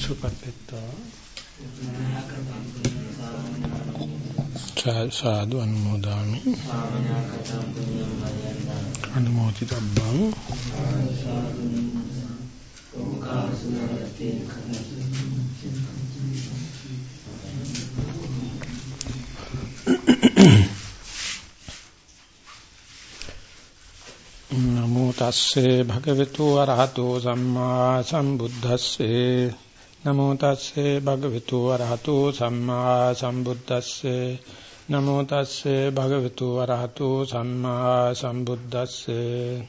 සුපත්ත්වා සාදු අනුමෝදාමි. අනුමෝදිතබ්බං නමෝ තස්සේ භගවතු වරහතෝ සම්මා සම්බුද්දස්සේ. නමෝ තස්සේ භගවතු වරහතෝ සම්මා සම්බුද්දස්සේ. නමෝ තස්සේ භගවතු වරහතෝ සම්මා සම්බුද්දස්සේ.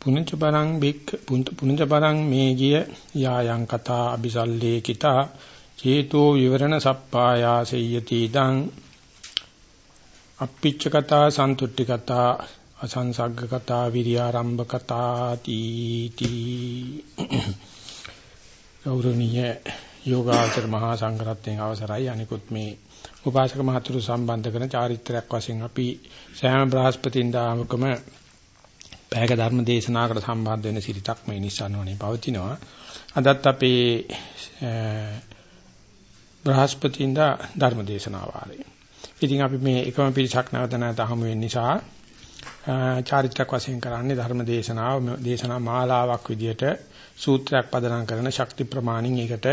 පුනච්ච පරං බික් පුනච්ච පරං මේගිය යායන් කතා අபிසල්ලේ කිතා චේතෝ විවරණ සප්පායා සෙය්‍යති දං. අප්පිච්ච කතා සන්තුට්ටි කතා අසංසග්ග කතා විරියාරම්භ කතා තීති ගෞරවනීය යෝගාචර මහා සංඝරත්නයේ අවසරයි. අනිකුත් මේ උපාසක මහතුරු සම්බන්ධ කරන චාරිත්‍රාක් වශයෙන් අපි සෑම බ්‍රහස්පතින්දාමකම පැයක ධර්ම දේශනාවකට සම්බන්ධ වෙන සිරිතක් මේ නිසානෝනේ පවතිනවා. අදත් අපේ බ්‍රහස්පතින්දා ධර්ම දේශනාව ආරයි ඉතින් අපි මේ එකම පිරිසක් නැවත නැවත හමු වෙන නිසා චාරිත්‍රාක් වශයෙන් කරන්නේ ධර්ම දේශනාව දේශනා මාලාවක් විදියට සූත්‍රයක් පදනම් කරන ශක්ති ප්‍රමාණින් ඒකට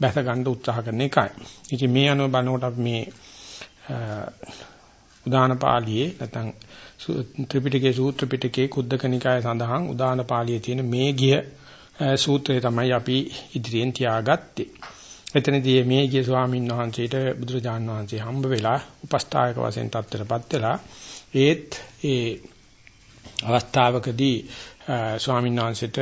බැස ගන්න උත්සාහ කරන එකයි. ඉතින් මේ අනුව බලනකොට අපි මේ උදාන පාළියේ නැත්නම් ත්‍රිපිටකයේ සූත්‍ර පිටකයේ කුද්දක නිකාය සඳහන් උදාන පාළියේ තියෙන මේ ගිය සූත්‍රය තමයි අපි ඉදිරියෙන් තියාගත්තේ. එතනදී මේ ගිය ස්වාමීන් වහන්සේට බුදුරජාණන් වහන්සේ හම්බ වෙලා උපස්ථායක වශයෙන් තත්ත්වයටපත් වෙලා ඒත් ඒ අවස්ථාවකදී ස්වාමීන් වහන්සේට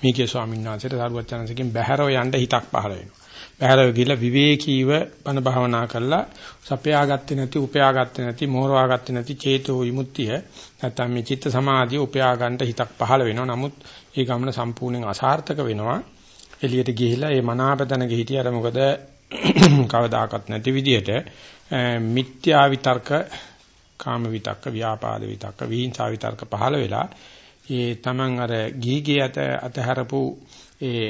මේ ගිය ස්වාමීන් වහන්සේට සරුවචනසකින් බහැරව යන්න හිතක් පහළ වෙනවා. බහැරව ගිහලා විවේකීව බණ භාවනා කරලා සපයාගත්තේ නැති උපයාගත්තේ නැති මෝරවාගත්තේ නැති චේතෝ විමුක්තිය නැත්නම් මේ චිත්ත සමාධිය උපයා ගන්නට හිතක් පහළ වෙනවා. නමුත් ඒ ගමන සම්පූර්ණයෙන් අසාර්ථක වෙනවා. එළියට ගිහිලා ඒ මනාපතන ගිහිටිය අර මොකද කවදාකවත් නැති විදියට මිත්‍යා විතර්ක කාම විතක්ක ව්‍යාපාද විතක්ක විහිංසා විතර්ක පහළ වෙලා ඒ තමන් අර ගීගේ අත අතහැරපු ඒ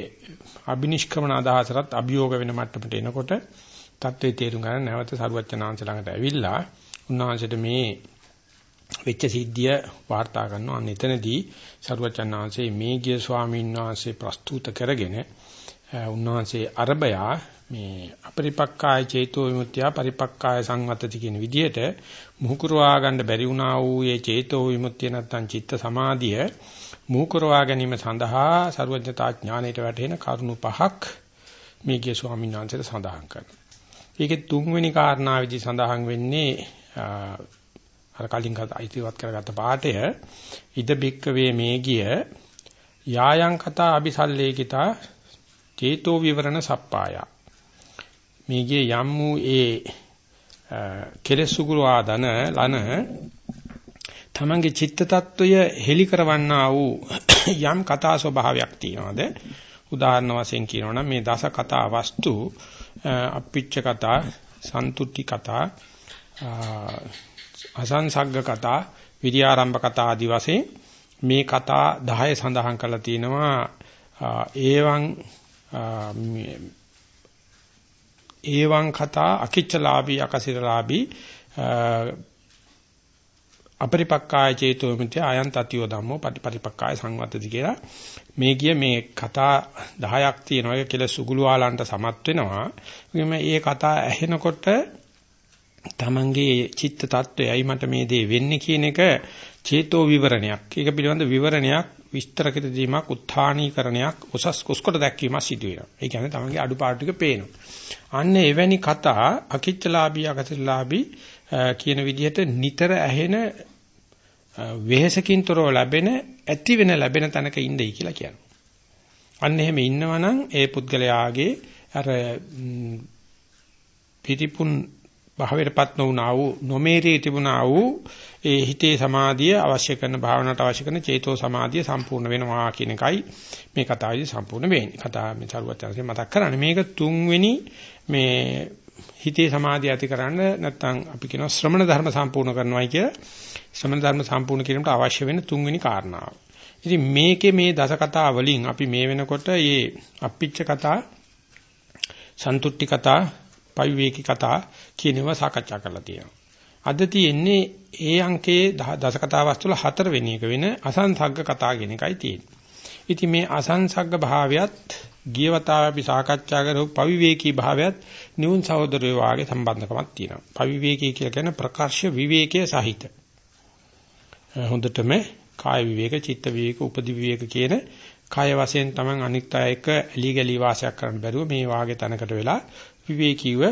අබිනිෂ්ක්‍මන අදහසට අභියෝග වෙන මට්ටමට එනකොට தત્ත්වේ තේරුම් ගන්න නැවත සරුවච්චනාංශ ළඟට ඇවිල්ලා උන්වහන්සේට මේ වෙච්ච සිද්ධිය වාර්තා කරනවා. අන්න එතනදී සරුවච්චනාංශේ මේ ගිය ස්වාමීන් වහන්සේ ප්‍රස්තුත කරගෙන උන්වහන්සේ අරබයා මේ අපරිපක්කාය චේතෝ විමුක්තිය පරිපක්කාය සංවත්තති කියන විදිහට මුහුකුරවා ගන්න බැරි වුණා වූ මේ චේතෝ විමුක්තිය නැත්තම් චිත්ත සමාධිය මුහුකුරවා ගැනීම සඳහා ਸਰවඥතා ඥාණයට වැටෙන කරුණු පහක් මේකේ ස්වාමීන් වහන්සේට සඳහන් කරනවා. ඒකේ තුන්වෙනි කාරණාවේදී සඳහන් වෙන්නේ අර කලින් අයිතිවත් කරගත්ත පාඩය ඉද බික්කවේ මේගිය යායන් කතා අபிසල්ලේකිතා චේතෝ විවරණ සප්පායා. මේගේ යම් වූ ඒ කෙලෙස් සුගුරු ආදන ලන තමන්ගේ චිත්ත tattවය හෙලි කරවන්නා වූ යම් කතා ස්වභාවයක් තියනවාද? උදාහරණ වශයෙන් කියනවනම් මේ දස කතා වස්තු අප්පිච්ච කතා සන්තුට්ටි කතා අසංසග්ග කතා විරියාරම්භ කතා ආදි වශයෙන් මේ කතා 10 සඳහන් කරලා තිනවා ඒවන් ඒවං කතා අකිච්චලාභී අකසිරලාභී අපරිපක්කාය චේතෝ මිත්‍ය අයන් තතියෝ ධම්මෝ පටිපරිපක්කාය සංවත්තති කියලා. මේ කිය මේ කතා 10ක් තියෙනවා. ඒක කියලා සුගුලුවාලන්ට සමත් වෙනවා. මේ කතා ඇහෙනකොට තමන්ගේ චිත්ත tattwayයි මට මේ දේ වෙන්නේ කියන එක චේතෝ විවරණයක් ඒක පිළිබඳ විවරණයක් විස්තර කර දීමක් උත්ථානීකරණයක් උසස් කුස්කොට දැක්වීමක් සිදු වෙනවා. ඒ කියන්නේ තමන්ගේ අඩුපාඩු ටික පේනවා. අන්න එවැනි කතා අකිච්චලාභී අකතිලාභී කියන විදිහට නිතර ඇහෙන වෙහසකින් තොරව ලැබෙන ඇති වෙන ලැබෙන තැනක ඉඳයි කියලා කියනවා. අන්න එහෙම ඉන්නවනම් ඒ පුද්ගලයාගේ අර පිටිපුන් භාවයටපත් නොවුනා වූ නොමේරී තිබුණා වූ ඒ හිතේ සමාධිය අවශ්‍ය කරන භාවනාවට අවශ්‍ය කරන චේතෝ සමාධිය සම්පූර්ණ වෙනවා කියන එකයි මේ කතාවේදී සම්පූර්ණ වෙන්නේ. කතාව මේ චරුවත්යන්සේ මතක් කරන්නේ. මේක තුන්වෙනි මේ හිතේ සමාධිය ඇති කරන්න නැත්නම් අපි කියනවා ශ්‍රමණ ධර්ම සම්පූර්ණ කරනවායි කියලා. ශ්‍රමණ ධර්ම සම්පූර්ණ කිරීමට අවශ්‍ය වෙන තුන්වෙනි කාරණාව. ඉතින් මේකේ මේ දස කතා වලින් අපි මේ වෙනකොට මේ අප්පිච්ච කතා, සන්තුට්ටි කතා, පවිවේකී කතා කියනවා සාකච්ඡා කරලා තියෙනවා. අද තියෙන්නේ ඒ අංකයේ දස කතා වස්තු වල හතරවෙනි එක වෙන අසංසග්ග කතා කියන එකයි තියෙන්නේ. ඉතින් මේ අසංසග්ග භාවයත් ගිය වතාවේ අපි සාකච්ඡා කරපු පවිවේකී භාවයත් නියුන් සහෝදරයෝ වාගේ සම්බන්ධකමක් තියෙනවා. පවිවේකී කියලා කියන්නේ ප්‍රකාශ විවේකයේ සහිත. හොඳටම කාය විවේක, චිත්ත විවේක, උපදි විවේක කියන කාය වශයෙන් Taman අනිත් අය එක්ක ඇලි ගලි වාසයක් කරන්න බැරුව මේ වාගේ තැනකට වෙලා විවේකීව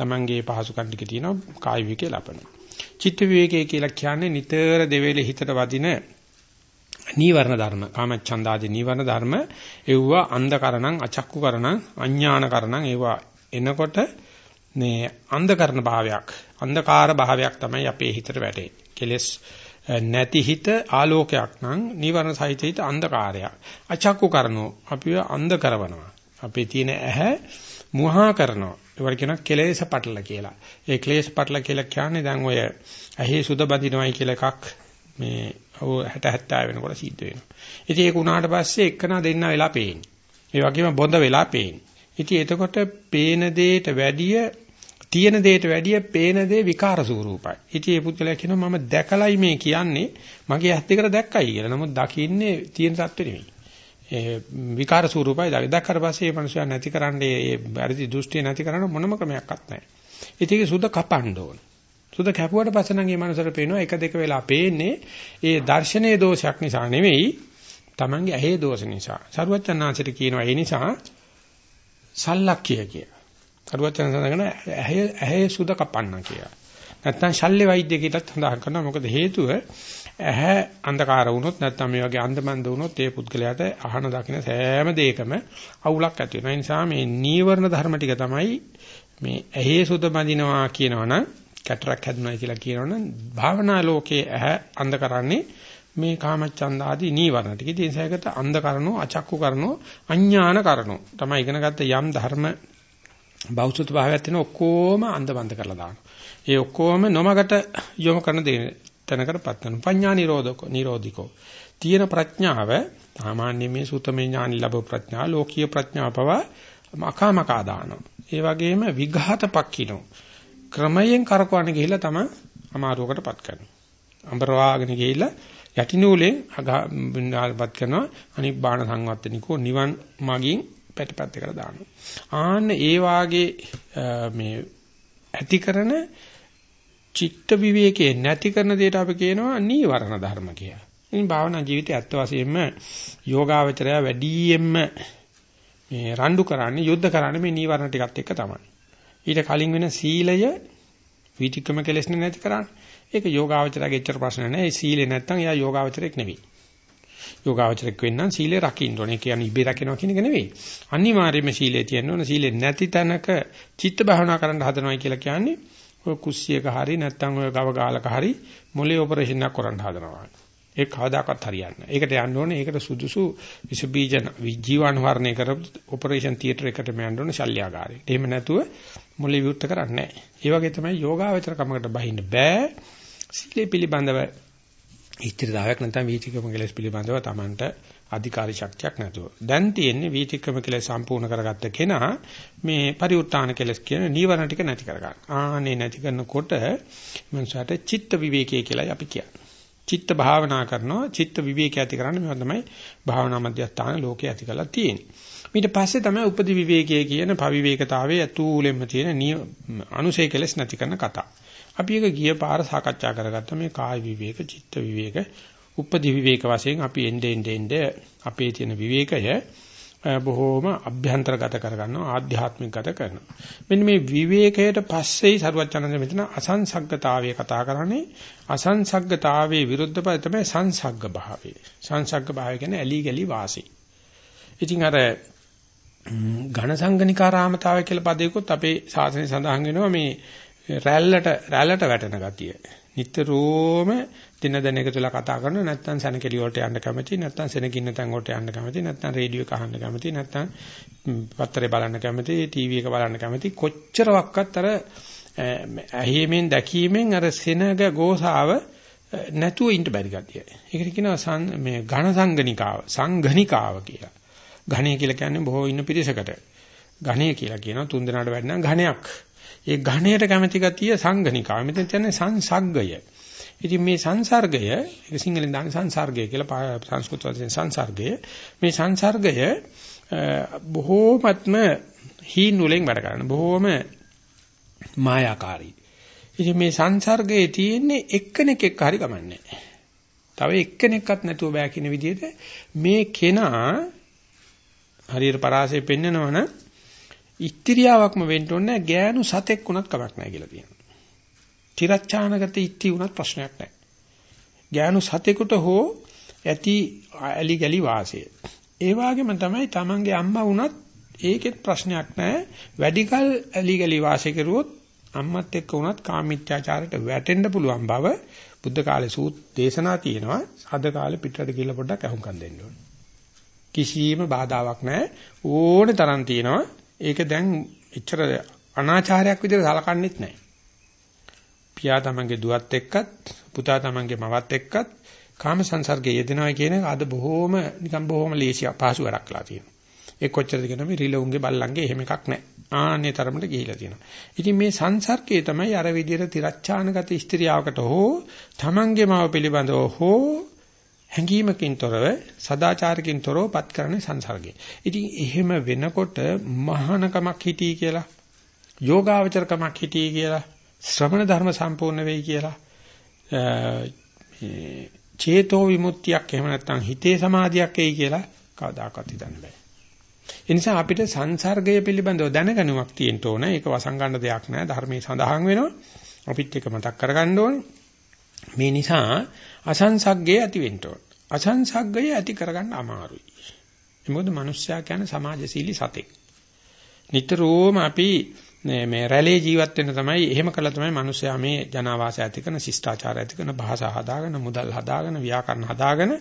Tamanගේ පහසුකම් ටික තියෙනවා කාය විවේකේ ලබනවා. චිත්ත විවේකයේ කියලා කියන්නේ නිතර දෙවේලේ හිතට වදින නීවරණ ධර්ම කාමච්ඡන්දාදී නීවරණ ධර්ම ඒවා අන්ධකරණං අචක්කුකරණං අඥානකරණං ඒවා එනකොට මේ අන්ධකරණ භාවයක් අන්ධකාර භාවයක් තමයි අපේ හිතට වැටෙන්නේ. කෙලස් නැති හිත ආලෝකයක් නම් නීවරණ සහිත හිත අන්ධකාරයක්. අචක්කුකරණෝ අපිව අන්ධ කරවනවා. අපේ තියෙන ඇහැ මුවහා කරනවා. ඒවට කියනවා කෙලෙස් පටල කියලා. ඒ ක්ලේශ පටල කියලා කියන්නේ දැන් ඔය ඇහි සුද බඳිනවයි කියලා එකක් මේ 60 70 වෙනකොට සිද්ධ වෙනවා. ඉතින් ඒක උනාට පස්සේ එක්කන දෙන්න වෙලා පේන්නේ. ඒ වගේම බොඳ වෙලා පේන්නේ. ඉතින් එතකොට පේන දෙයට වැඩිය තියෙන දෙයට වැඩිය පේන දේ විකාර ස්වරූපයි. ඉතින් මේ පුද්ගලයා කියනවා මම දැකලයි මේ කියන්නේ මගේ ඇස් දෙකට දැක්කයි කියලා. නමුත් දකින්නේ තියෙන සත්‍ය නෙමෙයි. ඒ විකාර ස්වරූපයි දැක්කට පස්සේ මේ මනුස්සයා නැති කරන්නේ ඒ වැරදි දෘෂ්ටිය නැති කරන්න මොනම ක්‍රමයක්වත් නැහැ. ඉතින් ඒක සුද කපන්න ඕන. සුද කැපුවට පස්සේ නම් මේ මනුස්සයාට පේනවා එක දෙක වෙලා පේන්නේ ඒ දර්ශනීය දෝෂයක් නිසා නෙවෙයි Tamange ඇහි දෝෂ නිසා. සරුවචනාංශයට කියනවා ඒ නිසා සල්ලක්කිය කිය. සරුවචන සඳහන් ඇහි ඇහි සුද කපන්න කියලා. නැත්තම් ශල්්‍ය වෛද්‍ය කියලාත් සඳහන් කරනවා. මොකද හේතුව ඇහැ අන්ධකාර වුණොත් නැත්නම් මේ වගේ අන්ධමන්ද වුණොත් ඒ පුද්ගලයාට අහන දකින සෑම දෙයකම අවුලක් ඇති වෙනවා. ඒ නිසා මේ නීවරණ ධර්ම ටික තමයි මේ ඇහි සුද බඳිනවා කියනවනම් කැටරක් හැදුනායි කියලා කියනවනම් භාවනා ලෝකයේ ඇහැ අන්ධ කරන්නේ මේ කාමච්ඡන්ද ආදී නීවරණ ටික. ඉතින් ඒසයකට අන්ධ කරනෝ අචක්කු කරනෝ අඥාන කරනෝ තමයි ඉගෙනගත්ත යම් ධර්ම බෞද්ධ භාවයක් තියෙන ඔක්කොම අන්ධබන්ද කරලා දානවා. ඒ ඔක්කොම නොමකට යොමු කරන දේ තැනකටපත් කරනවා. පඤ්ඤා නිරෝධකෝ නිරෝධිකෝ. තියෙන ප්‍රඥාව සාමාන්‍ය මේ සූතමේ ඥාන ලැබු ප්‍රඥා ලෝකීය ප්‍රඥාව පවා අකාමකා දානවා. ඒ වගේම විඝාත පක්කිනෝ ක්‍රමයෙන් කරකවන්න ගිහිල්ලා තමයි අමාරුවකටපත් කරනවා. අඹරවාගෙන ගිහිල්ලා යටිනූලෙන් අගපත් කරනවා අනිත් බාණ සංවත්තනිකෝ නිවන් මගින් පැටපැත්ත කරලා දානවා. ආන්න ඒ වාගේ මේ ඇති කරන චිත්ත විවේකේ නැති කරන දෙයට අපි කියනවා නීවරණ ධර්ම කියලා. ඉතින් භාවනා ජීවිතය ඇත්ත වශයෙන්ම යෝගාවචරය වැඩියෙන්ම මේ රණ්ඩු කරන්නේ යුද්ධ කරන්නේ මේ නීවරණ ටිකත් එක්ක තමයි. ඊට කලින් වෙන සීලය විචිකම කෙලෙස් නැති කරන්නේ. ඒක යෝගාවචරයේ එච්චර ප්‍රශ්න නැහැ. ඒ සීලේ නැත්තම් එයා යෝගාවචරයක් නෙවෙයි. යෝගාවචරයක් වෙන්නම් සීලේ රකින්න ඕනේ. කියන්නේ ඉබේ රකින්නවා කියන එක නෙවෙයි. අනිවාර්යයෙන්ම සීලේ තියෙන්න ඕන. සීලේ නැති තැනක චිත්ත භාවනා කරන්න හදනවා කියලා කියන්නේ ඔය කුස්සියක හරි නැත්තම් ඔය ගව ගාලක හරි මොලේ ඔපරේෂන් එකක් කරන්න හදනවා. ඒක කවදාකවත් හරියන්නේ නැහැ. ඒකට යන්න ඕනේ ඒකට සුදුසු විස බීජ ජීවාණු වර්ණය කරපු ඔපරේෂන් තියටර් එකට යන්න ඕනේ ශල්‍යආගාරයට. එහෙම නැතුව මොලේ විවෘත කරන්නේ නැහැ. ඒ වගේ තමයි යෝගාවචර කමකට බහින්න බෑ. සීලේ පිළිබඳව ඉතිරිදායක් නැත්නම් වීතිකම කෙලස් පිළිබඳව Tamanට අධිකාරී ශක්තියක් නැතුව. දැන් තියෙන්නේ වීතිකම කෙලස් සම්පූර්ණ කරගත්ත කෙනා මේ පරිඋත්තාන කෙලස් කියන නීවරණ ටික නැති කරගන්න. ආනේ නැති කරනකොට මනසට චිත්ත විවේකයේ කියලා අපි කියන්නේ. චිත්ත භාවනා කරනවා චිත්ත විවේකය ඇති කරන්නේ මේවා තමයි භාවනා මධ්‍යස්ථාන ලෝකේ ඇති කරලා තියෙන්නේ. ඊට පස්සේ තමයි උපදි විවේකයේ කියන පවිවේකතාවයේ ඇතුළෙම තියෙන අනුසය කෙලස් නැති කරන කතා. අපි එක ගිය පාර සාකච්ඡා කරගත්ත මේ කාය විවේක, චිත්ත විවේක, උපදි විවේක වශයෙන් අපි එnde ende ende අපේ තියෙන විවේකය බොහෝම අභ්‍යන්තරගත කරගන්නවා ආධ්‍යාත්මිකගත කරනවා. මෙන්න මේ විවේකයට පස්සේ සරුවචනන්ද මෙතන අසංසග්ගතාවය කතා කරන්නේ. අසංසග්ගතාවයේ විරුද්ධ පද තමයි සංසග්ග භාවය සංසග්ග භාවය කියන්නේ ඇලි ගලි වාසී. ඉතින් අර ඝන සංගනිකාරාමතාවය කියලා පදයකොත් අපේ ශාසනය සඳහන් වෙනවා මේ රැල්ලට රැල්ලට වැටෙන ගතිය. නිතරම දින දින එකතුලා කතා කරන නැත්නම් සැනකෙලි වලට යන්න කැමති නැත්නම් සෙනගින්න තැන් වලට යන්න කැමති නැත්නම් රේඩියෝ එක අහන්න කැමති නැත්නම් පත්තරේ බලන්න කැමති ටීවී එක බලන්න කැමති කොච්චරවක්වත් අර ඇහිීමෙන් දැකීමෙන් අර සෙනග ගෝසාව නැතුව ඉන්න බැරි ගතිය. ඒකට කියනවා මේ ඝන සංගනිකාව, සංඝනිකාව කියලා. ඝණය කියලා කියන්නේ බොහෝ ඉන්න පිරිසකට. ඝණය කියලා කියනවා තුන් දෙනාට වැඩි නම් ඝණයක්. ඒ ඝණයට කැමැති ගතිය සංඝනිකාව. මෙතන කියන්නේ සංසග්ගය. ඉතින් මේ සංසර්ගය ඒක සිංහලෙන් දාන්නේ සංසර්ගය කියලා සංස්කෘත වචෙන් සංසර්ගය. මේ සංසර්ගය බොහෝමත්ම හීන් වලින් වැඩ කරන බොහෝම මායාකාරී. ඉතින් මේ සංසර්ගයේ තියෙන්නේ එක්කෙනෙක් එක්ක හරි ගමන්නේ. තව එක්කෙනෙක්වත් නැතුව බෑ කියන විදිහට මේ කෙනා හරියට පරාසය පෙන්නනවන ඉත්‍ත්‍රියාවක්ම වෙන්න ඕනේ ගෑනු සතෙක් වුණත් කමක් නැහැ කියලා තියෙනවා. තිරච්ඡානගත ඉත්‍ති වුණත් ප්‍රශ්නයක් නැහැ. ගෑනු සතෙකුට හෝ ඇති ඇලි ගලි වාසය. ඒ වගේම තමයි Tamange අම්මා වුණත් ඒකෙත් ප්‍රශ්නයක් නැහැ. වැඩිකල් ඇලි ගලි වාසය කරුවොත් අම්මත් එක්ක වුණත් කාමීත්‍යාචාරයට වැටෙන්න පුළුවන් බව බුද්ධ කාලේ සූත් දේශනා තියෙනවා. අද කාලේ පිටරට ගිහලා පොඩ්ඩක් අහුම්කම් දෙන්න ඕනේ. කිසිම බාධාවක් නැහැ. ඕනේ තරම් තියෙනවා. ඒක දැන් එච්චර අනාචාරයක් විදිහට සලකන්නේත් නැහැ. පියා තමන්ගේ දුවත් එක්කත් පුතා තමන්ගේ මවත් එක්කත් කාම සංසර්ගයේ යෙදෙනවා කියන එක අද බොහෝම නිකන් බොහෝම ලේසි පහසු වැඩක් කරලා තියෙනවා. ඒ කොච්චරද කියනම රිලවුන්ගේ බල්ලන්ගේ එහෙම එකක් නැහැ. ආන්නේ තරමට ගිහිලා තියෙනවා. ඉතින් මේ සංසර්ගයේ තමයි අර විදිහට තිරච්ඡානගත ස්ත්‍රියාවකට හෝ තමන්ගේ මව පිළිබඳව හෝ හැඟීමකින් තොරව සදාචාරකින් තොරව පත් කරන සංසර්ගය. ඉතින් එහෙම වෙනකොට මහානකමක් හිටී කියලා යෝගාවචරකමක් හිටී කියලා ශ්‍රවණ ධර්ම සම්පූර්ණ වෙයි කියලා චේතෝ විමුක්තියක් එහෙම නැත්නම් හිතේ සමාධියක් එයි කියලා කවදාකවත් හිතන්න බෑ. ඒ නිසා අපිට සංසර්ගය පිළිබඳව දැනගනුවක් තියෙන්න ඕන. ඒක වසංගන්න දෙයක් නෑ. ධර්මයේ සඳහන් වෙනවා. අපිත් එක මතක් කරගන්න ඕනේ. මේ නිසා අසංසග්ගය ඇති වෙන්න ඕන. අසංසග්ගය ඇති කරගන්න අමාරුයි. මොකද මිනිස්සයා කියන්නේ සමාජශීලී සතෙක්. නිතරම අපි මේ රැළේ ජීවත් වෙන්න තමයි එහෙම කළා තමයි මිනිස්සයා මේ ජනාවාසය ඇති කරන ශිෂ්ටාචාර ඇති කරන භාෂා හදාගෙන මුදල් හදාගෙන ව්‍යාකරණ හදාගෙන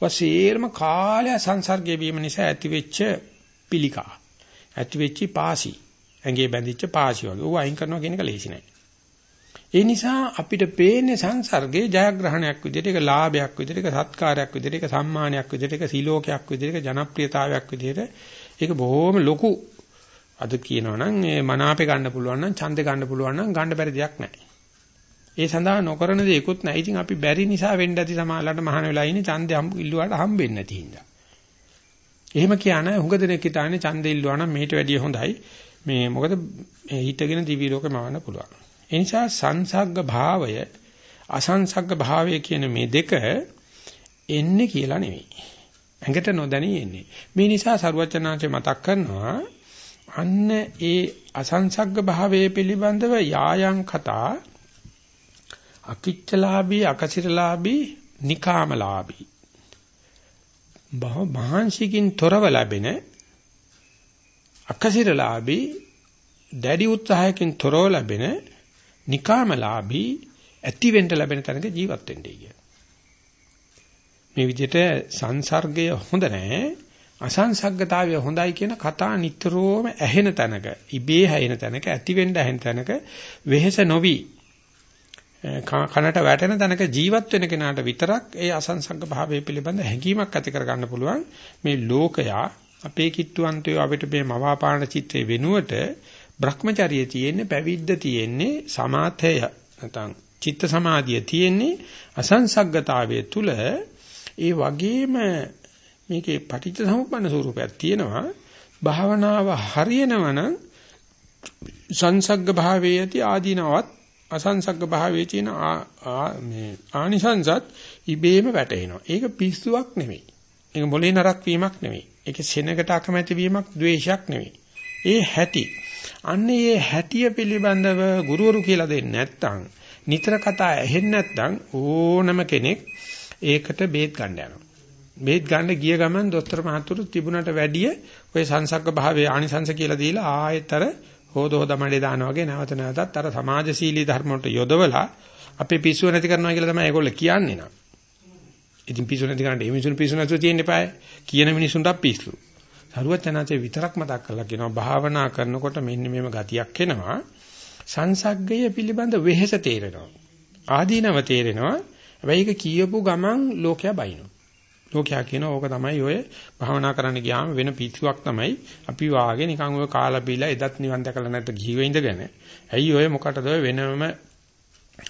වසීර්ම කාලය සංසර්ගයේ වීම නිසා ඇතිවෙච්ච පිළිකා. ඇතිවෙච්ච පාසි. ඇඟේ බැඳිච්ච පාසි වගේ. ඌ අයින් කරනවා කියන එක ලේසි නෑ. ඒ නිසා අපිට පේන්නේ සංසර්ගයේ ජයග්‍රහණයක් විදිහට ඒක ලාභයක් විදිහට ඒක සත්කාරයක් විදිහට ඒක සම්මානයක් විදිහට ඒක සිලෝකයක් විදිහට ඒක ජනප්‍රියතාවයක් විදිහට ඒක බොහොම ලොකු අද කියනවනම් මේ මනාපේ ගන්න පුළුවන් නම් ඡන්දේ ගන්න පුළුවන් නම් ගන්න බැරි දෙයක් නැහැ. ඒ සඳහා නොකරන දේකුත් නැහැ. ඉතින් අපි බැරි නිසා වෙන්න ඇති සමාලලට මහාන වෙලා ඉන්නේ ඡන්දේ හම්බ ඉල්ලුවාට හම්බෙන්නේ නැති හින්දා. එහෙම කියන හුඟ දෙනෙක් හිතන්නේ ඡන්දේ ඉල්ලුවා නම් මේට වැඩිය හොඳයි. මේ මොකද හිතගෙන දිවි ලෝකෙ මවන්න පුළුවන්. ඒ නිසා සංසග්ග භාවය අසංසග්ග භාවය කියන මේ දෙක එන්නේ කියලා නෙවෙයි. ඇඟට නොදැනී එන්නේ. මේ නිසා සරුවචනාංශය මතක් කරනවා අන්න ඒ අසංසග්ග භාවයේ පිළිබඳව යායන් කතා අකිච්චලාභී අකසිරලාභී නිකාමලාභී බහ මහන්සිකින් තොරව ලැබෙන අකසිරලාභී දැඩි උත්සාහයකින් තොරව ලැබෙන නිකාමලාභී ඇතිවෙන්න ලැබෙන තැනක ජීවත් වෙන්නේ කිය. මේ විදිහට සංසර්ගය හොඳ නැහැ අසංසග්ගතාවය හොඳයි කියන කතා නිතරම ඇහෙන තැනක, ඉබේ හැයෙන තැනක, ඇති වෙන්න ඇහෙන තැනක වෙහෙස නොවි කනට වැටෙන තැනක ජීවත් වෙන කෙනාට විතරක් ඒ අසංසග්ග භාවය පිළිබඳ හැඟීමක් ඇති කරගන්න පුළුවන්. මේ ලෝකයා අපේ කිට්ටුවන්තයෝ අපිට මේ මවාපාන චිත්‍රේ වෙනුවට Brahmacharya තියෙන්නේ, පැවිද්ද තියෙන්නේ, සමාධය නැත්නම් චිත්ත සමාධිය තියෙන්නේ අසංසග්ගතාවයේ තුල ඒ වගේම මේකේ පටිච්ච සමුප්පන්න ස්වරූපයක් තියෙනවා. භාවනාව හරියනවනම් සංසග්ග භාවයේ ඇති ආදීනවත් අසංසග්ග භාවයේ තියෙන මේ ආනිසංසත් ඉබේම වැටෙනවා. ඒක පිස්සුවක් නෙමෙයි. ඒක මොලේ නරක් වීමක් නෙමෙයි. ඒක සෙනගට අකමැති වීමක්, ද්වේෂයක් නෙමෙයි. ඒ හැටි. අන්නේ මේ හැටිය පිළිබඳව ගුරුවරු කියලා දෙන්නේ නැත්නම් නිතර කතා ඇහෙන්නේ නැත්නම් ඕනම කෙනෙක් ඒකට බේත් ගන්න යනවා. මේත් ගන්න ගිය ගමන් දොස්තර මහතුරු තිබුණට වැඩිය ඔය සංසග්ග භාවයේ ආනිසංශ කියලා දීලා ආයෙතර හොද හොද මඩේ දානවා වගේ නැවත නැවතත් අර සමාජශීලී ධර්ම වලට යොදවලා අපේ පිස්සුව නැති කරනවා කියලා තමයි ඒගොල්ලෝ කියන්නේ නා. ඉතින් පිස්සු නැති කරන්න මේ මිනිසුන් පිස්සු නැතුව තියෙන්න eBay කියන මිනිසුන්ට පිස්සු. සරුවත් යනාචේ විතරක් මතක් කරලා කියනවා භාවනා කරනකොට මෙන්න මේම ගතියක් එනවා. සංසග්ගය පිළිබඳ වෙහෙස තේරෙනවා. ආදීනව තේරෙනවා. හැබැයි ඒක කියපු ගමන් ලෝකයා බයිනවා. ලෝකයා කියන ඕක තමයි ඔය භාවනා කරන්න ගියාම වෙන පිස්සුවක් තමයි අපි වාගේ නිකන් ඔය කාලා බීලා එදත් නිවන් දැකලා නැත්te ගිහිව ඉඳගෙන ඇයි ඔය මොකටද ඔය වෙනම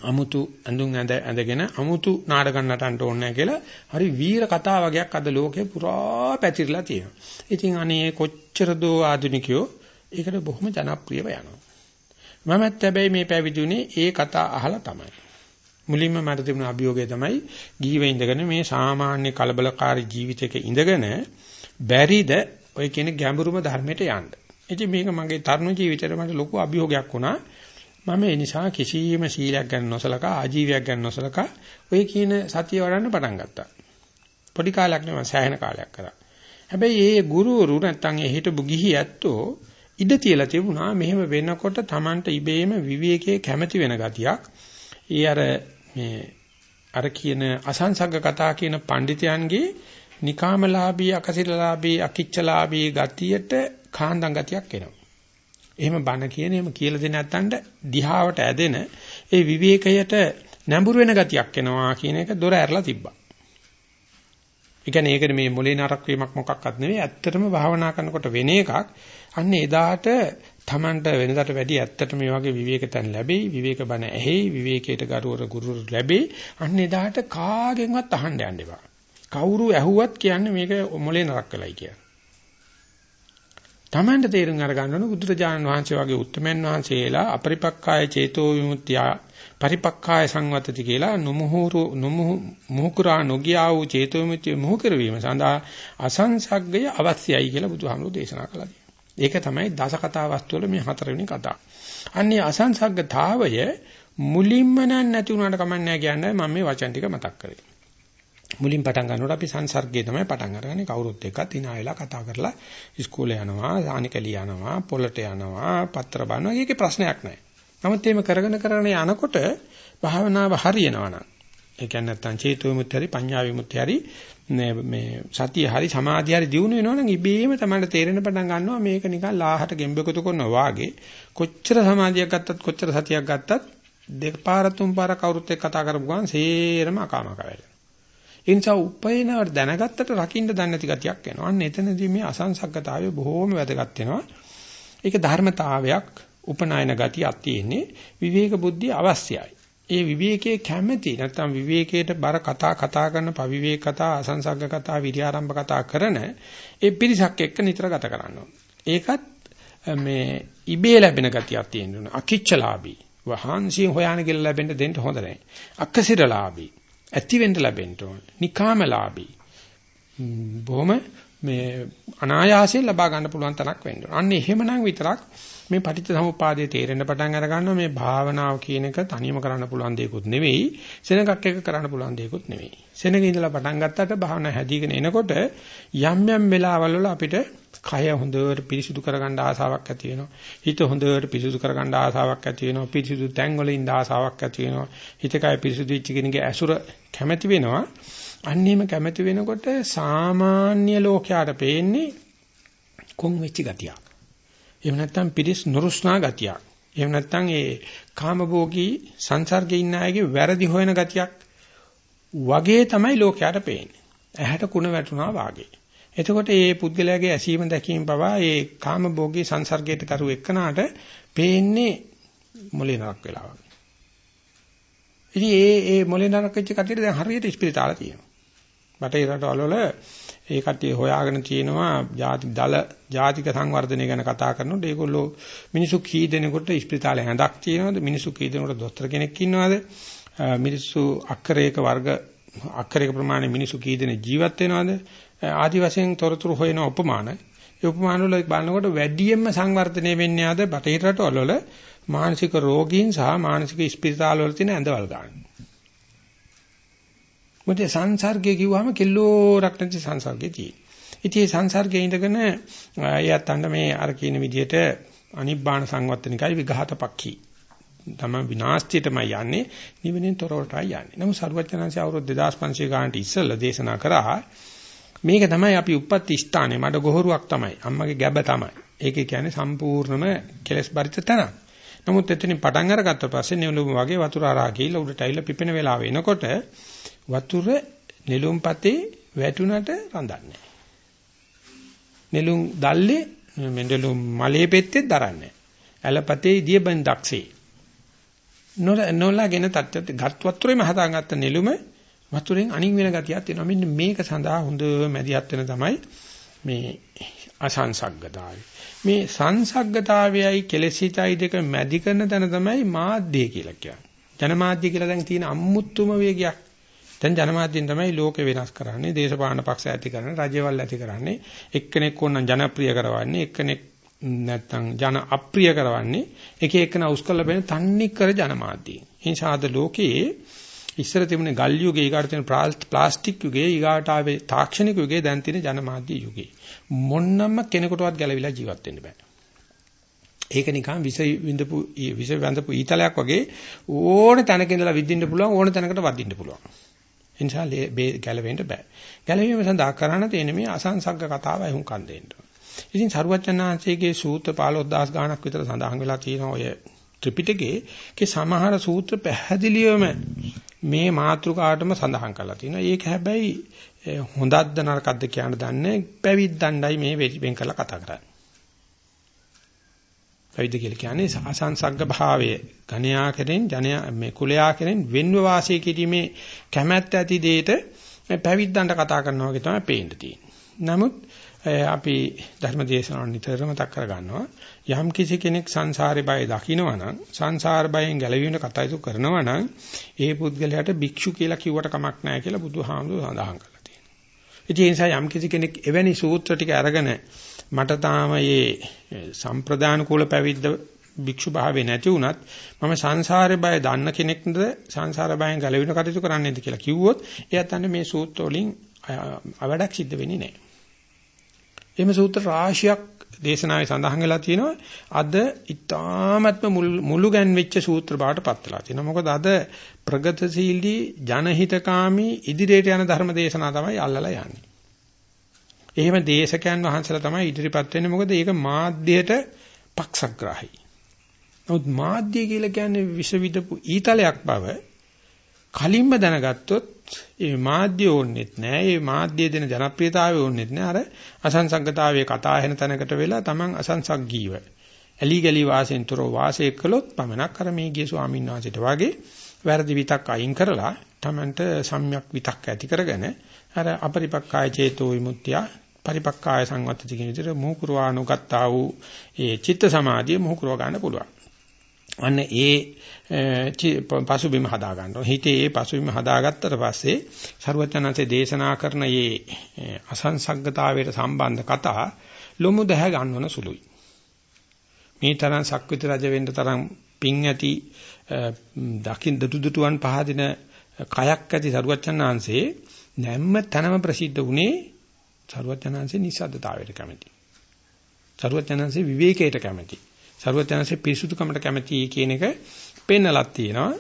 අමුතු ඇඳුම් ඇඳ ඇඳගෙන අමුතු නාටකම් නටන්න ඕනේ කියලා හරි වීර කතා වගේක් අද ලෝකේ පුරා පැතිරලා තියෙනවා. ඉතින් අනේ කොච්චර දෝ ආධුනිකයෝ ඒකට බොහොම ජනප්‍රියව යනවා. මමත් හැබැයි මේ පැවිදුනේ ඒ කතා අහලා තමයි. මුලින්ම මට තිබුණ අභියෝගය තමයි ගිහිව ඉඳගෙන මේ සාමාන්‍ය කලබලකාරී ජීවිතයක ඉඳගෙන බැරිද ඔය කියන ගැඹුරුම ධර්මයට යන්න. ඉතින් මේක මගේ තරුණ ජීවිතේට මට ලොකු අභියෝගයක් වුණා. මම ඒ නිසා කිසියම් සීලයක් ගන්න නොසලකා ආජීවයක් ගන්න නොසලකා ඔය කියන සතිය වඩන්න පටන් ගත්තා. පොඩි කාලයක් නෙවෙයි සෑහෙන කාලයක් කරා. හැබැයි ඒ ගුරුවරු නැත්තම් ඒ හිටපු ගිහි ඇත්තෝ ඉඩ තියලා තිබුණා මෙහෙම වෙනකොට Tamanට ඉබේම විවේකයේ කැමැති වෙන ගතියක්. ඒ අර මේ අර කියන අසංසග්ග කතා කියන පඬිතයන්ගේ නිකාමලාභී අකසිරලාභී අකිච්චලාභී ගතියට කාන්දම් ගතියක් එනවා. එහෙම බණ කියන එහෙම කියලා දෙන්න නැත්තඳ දිහාවට ඇදෙන ඒ විවේකයට නැඹුරු වෙන ගතියක් එනවා කියන එක දොර ඇරලා තිබ්බා. ඒ කියන්නේ ඒකනේ මේ මොලේ නරක් වීමක් මොකක්වත් නෙවෙයි ඇත්තටම භාවනා කරනකොට වෙන එකක්. අන්න එදාට Tamanට වෙනදාට වැඩි ඇත්තට මේ වගේ විවේක තැන් ලැබෙයි විවේක බණ ඇහෙයි විවේකයට ගරුවර ගුරුවර ලැබෙයි. අන්න එදාට කාගෙන්වත් අහන්න යන්න එපා. කවුරු ඇහුවත් කියන්නේ මේක මොලේ නරක් වෙලයි කියන්නේ. Tamanට තේරුම් අරගන්න ඕන බුදුරජාණන් වහන්සේ වගේ උත්තමයන් වහන්සේලා අපරිපක්කාය චේතෝ විමුක්තිය පරිපක්කාය සංවතති කියලා නුමුහුරු නුමුහු මුහුකුරා නොගියා වූ චේතෝ විමුක්තිය මුහු කරවීම සඳහා අසංසග්ගය අවශ්‍යයි කියලා බුදුහාමුදුරෝ දේශනා කළා. ඒක තමයි දස කතා වස්තු වල මේ හතරවෙනි කතාව. අන්නේ අසංසග්ගතාවය මුලින්ම නැති වුණාට කමන්නේ කියන්නේ මම මේ වචන ටික මතක් කරේ. මුලින් පටන් ගන්නකොට අපි සංසර්ගයේ තමයි පටන් අරගන්නේ කවුරුත් එක්කත් hina වෙලා කතා කරලා ඉස්කෝලේ යනවා, සානිකලිය යනවා, පොළට යනවා, පත්‍ර බලනවා. ඒකේ ප්‍රශ්නයක් නැහැ. නමුත් එහෙම කරගෙන කරගෙන යනකොට භාවනාව හරියනවා නම් ඒ කියන්නේ නැත්තම් චේතු විමුක්තිය හරි පඤ්ඤා විමුක්තිය හරි මේ සතිය හරි සමාධිය හරි දිනු වෙනවනම් ඉබේම තමයි තේරෙන පටන් ගන්නවා මේක නිකන් ලාහට ගෙම්බෙකුතු කරනවා වාගේ කොච්චර සමාධියක් ගත්තත් කොච්චර සතියක් ගත්තත් දෙපාර තුන් පාර කවුරුත් එක්ක කතා කරපු ගමන් සේරම අකාමක වෙලා. ඒ නිසා උපයනවට දැනගත්තට රකින්න දන්නේ නැති ගතියක් එනවා. අන්න එතනදී මේ අසංසග්ගතාවය බොහෝම වැදගත් වෙනවා. ඒක ධර්මතාවයක් උපනායන ගතියක් තියෙන්නේ විවේක බුද්ධිය අවශ්‍යයි. ඒ විවේකයේ කැමැති නැත්නම් විවේකයට බර කතා කතා කරන පවිවේක කතා අසංසග්ග කතා විරියාරම්භ කතා කරන ඒ පිරිසක් එක්ක නිතර ගත කරන්න ඒකත් මේ ඉබේ ලැබෙන ගතියක් තියෙනවා අකිච්චලාභී. වහන්සියෙන් හොයාන කියලා ලැබෙන්න දෙන්න හොඳ නැහැ. අක්කසිරලාභී. ඇති වෙන්න ලැබෙන්න ඕන. නිකාමලාභී. බොහොම මේ අනායාසයෙන් ලබා ගන්න පුළුවන් තනක් වෙන්න ඕන. අන්න එහෙමනම් විතරක් මේ පටිච්ච සමුප්පාදයේ තේරෙන්න පටන් අර ගන්නවා. මේ භාවනාව කියන එක තනියම කරන්න පුළුවන් දෙයක්වත් නෙවෙයි. සෙනගක් එක කරන්න පුළුවන් දෙයක්වත් නෙවෙයි. සෙනග ඉඳලා පටන් ගත්තට භාවනා හැදීගෙන එනකොට යම් යම් වෙලාවල් වල අපිට කය හොඳට පිරිසිදු කරගන්න ආසාවක් ඇති වෙනවා. හිත හොඳට පිරිසිදු කරගන්න ආසාවක් ඇති වෙනවා. පිරිසිදු තැන් වල ඉන්න ආසාවක් ඇති වෙනවා. හිත කය පිරිසිදු වෙච්ච කෙනෙක්ගේ ඇසුර කැමැති වෙනවා. අන්නේම කැමැති වෙනකොට සාමාන්‍ය ලෝකයට පේන්නේ කොන් වෙච්ච ගතියක්. එහෙම නැත්නම් පිරිස් නුරුස්නා ගතියක්. එහෙම නැත්නම් ඒ කාමභෝගී සංසර්ගයේ ඉන්න අයගේ වැරදි හොයන ගතියක් වගේ තමයි ලෝකයට පේන්නේ. ඇහැට කුණ වැටුණා වාගේ. එතකොට මේ පුද්ගලයාගේ ඇසීම දැකීම පවා ඒ කාමභෝගී සංසර්ගයට කරු එක්කනාට පේන්නේ මොලේ නරක් වෙලා වගේ. ඉතින් ඒ ඒ මොලේ නරක් වෙච්ච කටියට දැන් හරියට ස්පිරිතාල තියෙනවා. බටේ රටවල වල ඒ කට්ටිය හොයාගෙන තියෙනවා ජාති දල ජාතික සංවර්ධනය ගැන කතා කරනකොට ඒගොල්ලෝ මිනිස්සු කී දෙනෙකුට ඉස්පිරිතාලේ හැඳක් තියෙනවද? මිනිස්සු කී දෙනෙකුට දොස්තර කෙනෙක් ඉන්නවද? මිනිස්සු අක්කරයක වර්ග අක්කරයක ප්‍රමාණය මිනිස්සු කී දෙනෙක් ජීවත් වෙනවද? ආදි වශයෙන් තොරතුරු හොයන උපමාන. ඒ උපමාන වල බලනකොට වැඩියෙන්ම සංවර්ධනය වෙන්නේ ආද බටහිර රටවල වල මානසික රෝගීන් සහ මානසික ඉස්පිරිතාල වල තියෙන ඇඳවල් ගන්න. මොකද සංසර්ගය කිව්වම කිලෝරක් නැති සංසර්ගය තියෙනවා. ඉතින් මේ සංසර්ගයේ ඉඳගෙන එයත් අන්න මේ අර කියන විදිහට අනිබ්බාන සංවත්තනිකයි විඝාත පක්ඛී. තම විනාශතියටමයි යන්නේ නිවෙනින් තොරවටයි යන්නේ. නමුත් සර්වඥාන්සේ අවුරුදු 2500 ගානට ඉස්සෙල්ලා දේශනා කරා මේක තමයි අපි උප්පත්ති ස්ථානේ මඩ ගොහරුවක් තමයි. අම්මගේ ගැබ තමයි. ඒකේ කියන්නේ සම්පූර්ණම කෙලස් බරිත තැනක්. නමුත් එතනින් පටන් අරගත්ත පස්සේ නෙළුම් වගේ වතුර අරහා ගිහිල්ලා උඩට ඇවිල්ලා පිපෙන වෙලාව එනකොට වතුර නෙළුම්පතේ වැටුණට රඳන්නේ නෙළුම් දැල්ලේ මෙඬලුම් මලේ පෙත්තේ දරන්නේ ඇලපතේ ඉදිය බඳක්සේ නොලාගෙන තත්ත්වයට ගත් වතුරේම හදාගත්ත නෙළුම වතුරෙන් අණින් වෙන ගතියක් තියෙනවා. මෙන්න මේක සඳහා හොඳ මැදිහත් වෙන තමයි මේ අසංසග්ගතාවය. මේ සංසග්ගතාවයයි කෙලෙසිතයි දෙක මැදි කරන තැන තමයි මාධ්‍ය කියලා කියන්නේ. ජනමාධ්‍ය කියලා දැන් තියෙන අමුතුම වේගයක්. දැන් ජනමාධ්‍යෙන් තමයි ලෝකෙ වෙනස් කරන්නේ, දේශපාලන පක්ෂ ඇති කරන්නේ, රජවල් ඇති කරන්නේ, එක්කෙනෙක් ඕනනම් ජනප්‍රිය කරවන්නේ, එක්කෙනෙක් නැත්තම් ජන අප්‍රිය කරවන්නේ, එක එකන උස්කල බෙන තන්නේ කර ජනමාධ්‍යයෙන්. ඒ නිසා අද ලෝකයේ ඉස්සර තිබුණේ ගල් යුගයේ ඊගාට තියෙන ප්ලාස්ටික් යුගයේ ඊගාට ආවේ තාක්ෂණික යුගයේ දැන් තියෙන ජනමාධ්‍ය යුගයේ මොන්නම්ම කෙනෙකුටවත් ගැලවිලා ජීවත් වෙන්න බෑ. ඒක නිකන් විස විඳපු විස වැඳපු ඊතලයක් වගේ ඕන තැනක ඉඳලා විදින්න පුළුවන් ඕන තැනකට වදින්න පුළුවන්. ඒ නිසා ගැලවෙන්න බෑ. ගැලවීම සඳහා කරණ තියෙන මේ අසංසග්ග කතාව එහුම් කන් දෙන්න. ඉතින් සරුවචනාංශයේ සූත්‍ර 15000 ගාණක් විතර සඳහන් වෙලා තියෙන ඔය ත්‍රිපිටකයේ සමහර සූත්‍ර පැහැදිලිවම මේ මාතෘකාවටම සඳහන් කරලා තිනවා. ඒක හැබැයි හොඳක්ද නරකක්ද කියන දන්නේ පැවිද්දණ්ඩයි මේ වෙන් කරලා කතා කරන්නේ. පැවිද්ද කියලා කියන්නේ අසංසග්ග භාවය ඝණයා කෙරෙන් ජනයා මේ කුලයා කෙරෙන් වෙන්ව වාසය කිරීමේ කැමැත්ත ඇති දෙයට පැවිද්දන්ට කතා කරනවා වගේ තමයි පේන්න තියෙන්නේ. නමුත් අපි ධර්ම දේශනාවන් නිතරම මතක් කර ගන්නවා යම් කිසි කෙනෙක් සංසාරේ බය දකිනවා නම් සංසාර බයෙන් ගැලවීමට කටයුතු කරනවා නම් ඒ පුද්ගලයාට භික්ෂු කියලා කිව්වට කමක් නැහැ කියලා බුදුහාමුදුරුවෝ සඳහන් කරලා තියෙනවා. ඒ නිසා යම් කිසි කෙනෙක් එවැනි සූත්‍ර ටික අරගෙන මට තාම මේ සම්ප්‍රදාන කුල පැවිද්ද භික්ෂු භාවේ නැති වුණත් මම සංසාරේ බය දන්න කෙනෙක්ද සංසාර බයෙන් ගැලවෙන්න කටයුතු කරන්නේද කියලා කිව්වොත් එයාට මේ සූත්‍ර වලින් අවඩක් සිද්ධ වෙන්නේ නැහැ. එහෙම සූත්‍ර රාශියක් දේශනාවේ සඳහන් වෙලා තියෙනවා අද ඊ타ත්ම මුළු ගැන්වෙච්ච සූත්‍ර බවට පත් වෙලා තියෙනවා. මොකද අද ප්‍රගතශීලී ජනහිතකාමී ඉදිරියට යන ධර්ම දේශනා තමයි අල්ලලා යන්නේ. එහෙම දේශකයන් වහන්සේලා තමයි ඉදිරිපත් වෙන්නේ මොකද ඒක මාධ්‍යයට පක්ෂග්‍රාහී. නමුත් මාධ්‍ය කියලා කියන්නේ විස විදපු ඊතලයක් බව කලින්ම දැනගත්තොත් ඒ මාධ්‍ය ඕන්නෙත් නෑ. ඒ මාධ්‍ය දෙන ජනප්‍රියතාවය ඕන්නෙත් නෑ. අර අසංසග්ගතාවයේ කතා ඇහෙන තැනකට වෙලා Taman අසංසග්ගීව. ඇලි ගලි වාසෙන් තොරව වාසය කළොත් පමණක් අර මේ ගිය ස්වාමීන් වහන්සේට වගේ වැරදි විතක් අයින් කරලා Tamanට සම්‍යක් විතක් ඇති කරගෙන අර අපරිපක්කාය චේතෝ විමුක්තිය පරිපක්කාය සංවත්තති කියන විදිහට මොහුකුරවානුගත්තා වූ ඒ චිත්ත සමාධිය මොහුකුරව ගන්න පුළුවන්. අන්න ඒ පසුබිම හදා ගන්නවා. හිතේ ඒ පසුබිම හදාගත්තට පස්සේ ਸਰුවචනන්සේ දේශනා කරන මේ අසංසග්ගතාවයට සම්බන්ධ කතා ලොමු දැහ ගන්නවන සුළුයි. මේ තරම් සක්විත රජ වෙන්න තරම් පිං ඇති දකින් දුටු දුටුවන් පහදින කයක් ඇති ਸਰුවචනන්සේ නැම්ම තනම ප්‍රසිද්ධ වුණේ සරුවචනංශේ නිස්සද්දතාවයට කැමති. සරුවචනංශේ විවේකයට කැමති. සරුවචනංශේ පිරිසුදුකමට කැමති කියන එක පෙන්නලක් තියෙනවා.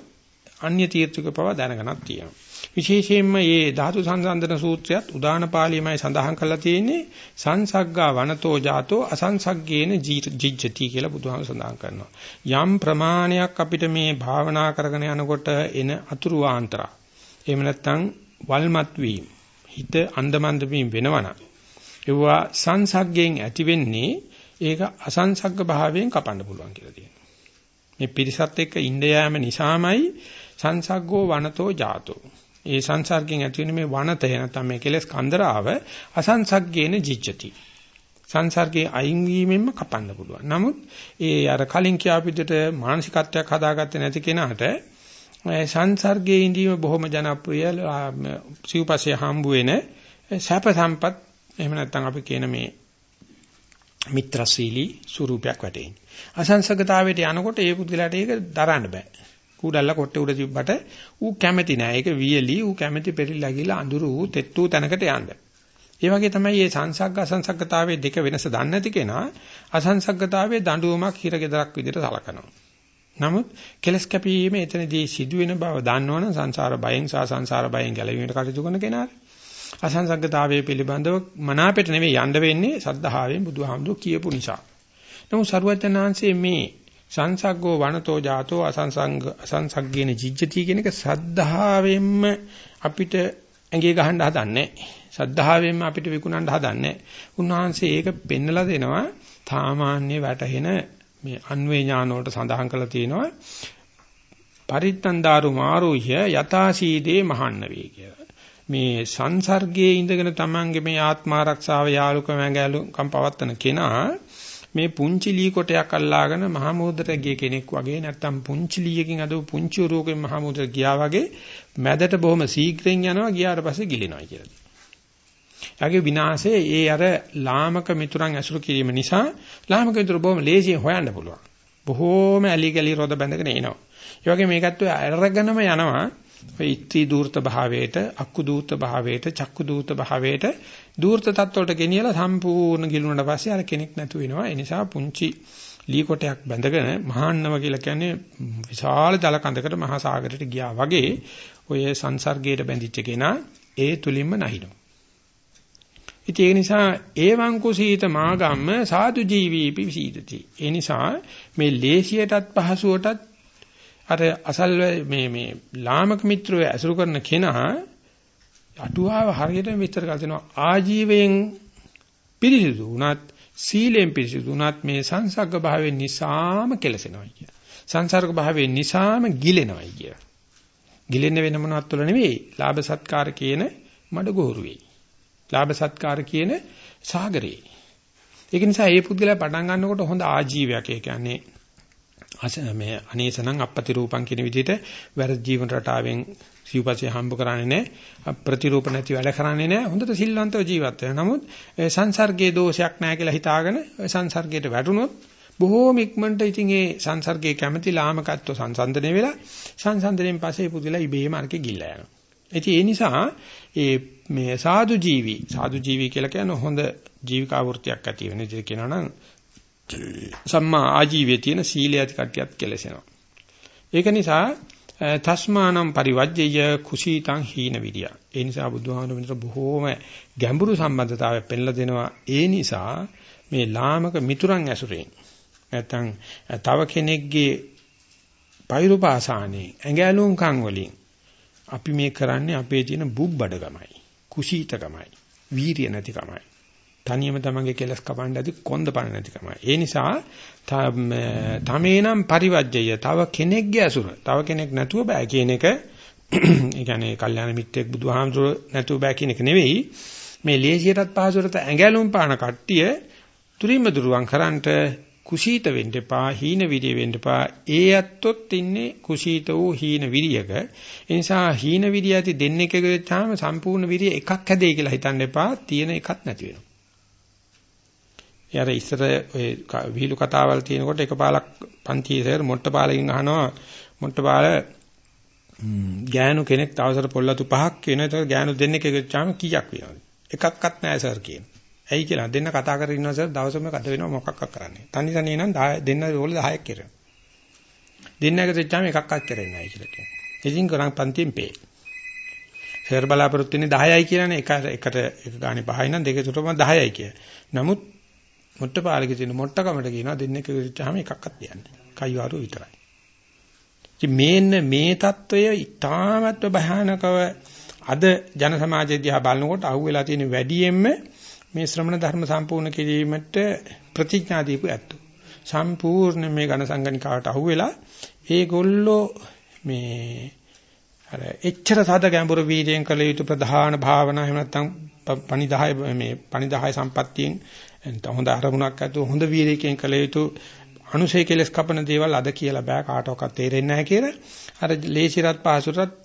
අන්‍ය තීර්ථක පව දැනගනක් තියෙනවා. විශේෂයෙන්ම මේ ධාතු සංසන්දන සූත්‍රයත් උදාන පාළියමයි සඳහන් කරලා තියෙන්නේ සංසග්ගා වනතෝ ජාතෝ අසංසග්ගේන ජිජ්ජති කියලා බුදුහාම සඳහන් කරනවා. යම් ප්‍රමාණයක් අපිට මේ භාවනා කරගෙන යනකොට එන අතුරු ආන්තර. එහෙම නැත්නම් වල්මත් වීම හිත අන්දමන්ද වීම වෙනවනම් ඒවා සංසග්ගයෙන් ඇති වෙන්නේ ඒක අසංසග්ග භාවයෙන් කපන්න පුළුවන් කියලා තියෙනවා. මේ පිරිසත් එක්ක ඉඳ යාම නිසාමයි සංසග්ගෝ වනතෝ ජාතෝ. ඒ සංසර්ගයෙන් ඇති වෙන මේ වනතය නැත්නම් මේ කෙලස් කන්දරාව අසංසග්ගේන ජිච්ඡති. සංසර්ගයේ අයින් වීමෙන්ම කපන්න පුළුවන්. නමුත් ඒ අර කලින් කියාපු විදිහට මානසිකත්වයක් හදාගත්තේ නැති කෙනාට සංසර්ගයේ ඉඳීම බොහොම ජනප්‍රිය සිව්පස්සේ හම්බ වෙන සැප සම්පත් එහෙම නැත්නම් අපි කියන මේ මිත්‍රශීලී ස්වරූපයක් වැටෙන්නේ. අසංසගතාවයට යනකොට ඒ පුද්ගලයාට ඒක දරන්න බෑ. කූඩල්ල කොට්ටේ උඩ තිබ්බට ඌ කැමති නෑ. ඒක වියලි ඌ කැමති පෙරිලා ගිහලා අඳුරු ඌ තෙට්ටු තැනකට යන්න. ඒ වගේ තමයි මේ සංසග්ග අසංසග්ගතාවයේ දෙක වෙනස දන්නේ නැති කෙනා අසංසග්ගතාවයේ දඬුවමක් හිරගෙදරක් විදිහට සලකනවා. නමුත් කෙලස් කැපීම එතනදී සිදුවෙන බව දන්නවනම් සංසාර බයෙන් සහ සංසාර බයෙන් ගැලවීමට කටයුතු කරන කෙනාට අසංසග්ගතාවයේ පිළිබඳව මනාපෙට නෙවෙයි යන්න වෙන්නේ සද්ධාවෙන් බුදුහාමුදුරු කියපු නිසා. නමුත් සරුවචනාංශයේ මේ සංසග්ගෝ වනතෝ ජාතෝ අසංසංග අසංසග්ගේන ජිජ්ජති කියන එක සද්ධාවෙන්ම අපිට ඇඟේ ගහන්න හදන්නේ සද්ධාවෙන්ම අපිට විකුණන්න හදන්නේ උන්වහන්සේ ඒක පෙන්නලා දෙනවා. සාමාන්‍ය වැටහෙන මේ අන්වේ ඥාන වලට සඳහන් කරලා තියෙනවා පරිත්තන්දාරු මාරුහ්‍ය යතාසීදේ මහන්න වේ කියලා. මේ සංසර්ගයේ ඉඳගෙන තමන්ගේ මේ ආත්මාරක්ෂාව යාලුකම ඇඟලුකම් පවත්තන කෙනා මේ පුංචි ලී කොටයක් අල්ලාගෙන මහමෝදට ගිය කෙනෙක් වගේ නැත්තම් පුංචි ලීයකින් අදව පුංචි උරුවකින් මහමෝදට ගියා වගේ මැදට බොහොම ශීඝ්‍රයෙන් යනවා ගියාට පස්සේ ගිලිනවා කියලා. යාගේ විනාශය ඒ අර ලාමක මිතුරන් ඇසුරු කිරීම නිසා ලාමක මිතුරු බොහොම ලේසියෙන් හොයන්න පුළුවන්. බොහෝම ඇලි ගලි රොද බැඳගෙන එනවා. ඒ වගේ මේකත් ඔය අරගෙනම යනවා ඔය ඉත්‍රි දූර්ත භාවයට, අක්කු දූර්ත භාවයට, චක්කු දූර්ත භාවයට දූර්ත තත්වලට ගෙනියලා සම්පූර්ණ ගිලුණාට පස්සේ අර කෙනෙක් නැතු වෙනවා. ඒ නිසා පුංචි ලී කොටයක් බැඳගෙන මහාන්නව කියලා කියන්නේ විශාල ජල කඳකට මහා සාගරයට ගියා වගේ ඔය සංසර්ගයට බැඳිච්ච කෙනා ඒ තුලින්ම නැහිනවා. ඉතින් ඒ නිසා ඒවං කුසීත මාගම්ම සාදු ජීවීපි විසීදති. ඒ නිසා මේ ලේසියටත් පහසුවටත් අර අසල් මේ මේ ලාමක මිත්‍රය ඇසුරු කරන කෙනා අටුවාව හරියට විස්තර කරලා දෙනවා ආජීවයෙන් පිරිසිදු වුණත් සීලෙන් පිරිසිදු වුණත් මේ සංසග්ග භාවයෙන් නිසාම කෙලසෙනවා කිය. සංසර්ග භාවයෙන් නිසාම ගිලෙනවා කිය. ගිලෙන්න වෙන මොනවත් තුළ නෙවෙයි ලාභ සත්කාර කියන මඩ ගෝරුවේ. ලාභ සත්කාර කියන සාගරේ. ඒක නිසා මේ පුද්ගලයා පටන් ගන්නකොට හොඳ ආජීවයක්. ඒ කියන්නේ මේ අනේසනම් අපපති රූපං කියන විදිහට වැරදි ජීවන රටාවෙන් සිව්පස්සේ හම්බ කරන්නේ නැහැ. ප්‍රතිරූප නැති වැඩ කරන්නේ නැහැ. හොඳට සිල්වන්තව ජීවත් වෙනවා. නමුත් සංසර්ගයේ දෝෂයක් නැහැ කියලා හිතාගෙන සංසර්ගයට වැටුනොත් බොහෝම ඉක්මනට ඉතින් ඒ සංසර්ගයේ කැමැති ලාමකත්ව සංසන්දනය වෙලා සංසන්දනයෙන් පස්සේ පුදුලා ඉබේම අරකේ ගිල්ලා යනවා. ඉතින් ඒ නිසා ඒ මේ සාදු ජීවි සාදු ජීවි කියලා කියන්නේ හොඳ ජීවිකා වෘත්තියක් ඇති වෙන විදිහට කියනවා නම් සම්මා ආජීවයේ තියෙන සීලය ඇති කට්ටියත් කෙලසෙනවා. ඒක නිසා තස්මානම් පරිවජ්‍යය කුසීතං හීන විරිය. ඒ නිසා බුදුහාමුදුරුවෝ බොහෝම ගැඹුරු සම්බන්ධතාවයක් පෙන්ලා දෙනවා. ඒ නිසා මේ ලාමක මිතුරන් ඇසුරෙන් නැත්තම් තව කෙනෙක්ගේ පෛරුපාසානේ ඇඟැලුම් කන් වලින් අපි මේ කරන්නේ අපේ තියෙන බුබ්බඩගමයි කුසීතකමයි වීරිය නැතිකමයි. තනියම තමන්ගේ කෙලස් කපන්න ඇති කොන්ද පණ නැතිකමයි. ඒ නිසා තමේනම් පරිවර්ජය තව කෙනෙක්ගේ අසුර තව කෙනෙක් නැතුව බෑ කියන එක. ඒ කියන්නේ කල්යාණ මිත්‍රෙක් බුදුහාමුදුර නැතුව බෑ කියන එක නෙවෙයි. මේ ලේසියටත් පහසුරට ඇඟැලුම් පාන කට්ටිය තුරින්ම දුරුවන් කරන්ට කුසීත වෙන්න එපා හීන විරිය වෙන්න එපා. ඒ ඇත්තොත් ඉන්නේ කුසීත වූ හීන විරියක. ඒ නිසා හීන විරිය ඇති දෙන්නෙක් එක වෙච්චාම සම්පූර්ණ විරිය එකක් හැදෙයි කියලා හිතන්න එපා. තියෙන එකක් නැති වෙනවා. යාර ඉස්සර ඔය විහිළු කතාවල් තියෙනකොට එකපාරක් පන්තියේ සර් මොට්ටපාලකින් අහනවා. මොට්ටපාල ගෑනු කෙනෙක් තවසර පොල්ලතු පහක් වෙන. ඒතකොට ගෑනු දෙන්නෙක් එක වෙච්චාම කීයක් වෙනවද? එකක්වත් නැහැ සර් කියනවා. ඇයි කියලා දෙන්න කතා කරගෙන ඉන්නවසර දවසම කද වෙනවා මොකක්ක් කරන්නේ. තනි තනිය නම් දෙන්න ඕල 10ක් කෙරෙනවා. දෙන්න එකට ඉච්චාම එකක්ක් කෙරෙන්නේ නැහැ කියලා කියනවා. ඉතින් කරන් පන්තියෙන් පේ. ෂෙයාර් බලාපොරොත්තු වෙන්නේ 10යි කියලානේ එක එකට එක ගානේ 5යි නම් දෙකේ තුරම 10යි කිය. නමුත් මුට්ට පාලකේ තියෙන මුට්ට කමට කියනවා දෙන්න එකට ඉච්චාම එකක්වත් දෙන්නේ. කයිවාරු විතරයි. ඉතින් මේන්න මේ తত্ত্বය ඊටාමත්ව භයානකව අද ජන සමාජය දිහා බලනකොට අහුවෙලා තියෙන වැඩියෙන්ම මේ ශ්‍රමණ ධර්ම සම්පූර්ණ කිරීමට ප්‍රතිඥා දීපු ඇත්තෝ. සම්පූර්ණ මේ ඝන සංගණිකාවට අහුවෙලා ඒගොල්ලෝ මේ අර එච්චර සාද ගැඹුරු වීර්යයෙන් කළ යුතු ප්‍රධාන භාවනා එහෙම නැත්නම් පණිදාය මේ පණිදාය සම්පත්තියෙන් හොඳ අරමුණක් ඇතුව හොඳ වීර්යයෙන් කළ යුතු අනුසය කෙලස් කපන දේවල් අද කියලා බෑ කාටවත් තේරෙන්නේ නැහැ කියලා අර ලේසිරත් පහසුරත්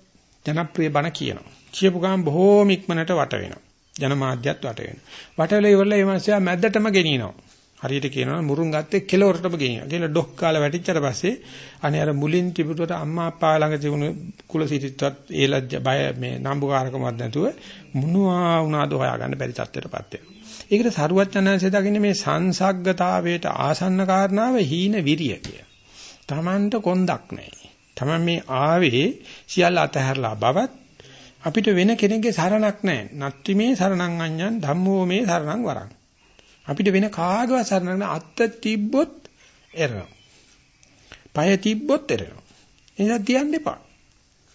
ජනප්‍රිය බණ කියනවා. කියපු ගමන් බොහෝම ඉක්මනට වට වෙනවා. ජනමාධ්‍යත් වට වෙනවා. වටවල ඉවරලා මේ මාසයා මැද්දටම ගෙනියනවා. හරියට කියනවා මුරුන් ගත්තේ කෙලවරටම ගෙනියනවා. කියලා ඩොක් කාලා වැටිච්චට පස්සේ අනේ අර මුලින් තිබුණට අම්මා අප්පා ළඟ තිබුණු කුලසිරිතවත් ඒ ලැජ්ජ බය මේ නම්බුකාරකමක් නැතුව මොනවා වුණාද හොයාගන්න බැරි තත්ත්වයටපත් වෙනවා. ඒකට සරුවච්චන්හන්සේ දකින්නේ මේ සංසග්ගතාවයට ආසන්න කාරණාව හීන විරිය කිය. Tamanට කොන්දක් නැහැ. Taman මේ ආවේ සියල්ල අතහැරලා බවත් අපිට වෙන කෙනෙක්ගේ සරණක් නැහැ. නත්ති මේ සරණං අඤ්ඤං ධම්මෝ මේ සරණං වරං. අපිට වෙන කාගවත් සරණක් නැහැ. අත්ත තිබ්බොත් එරනවා. පය තිබ්බොත් එරෙනවා. එහෙනම් තියන්න එපා.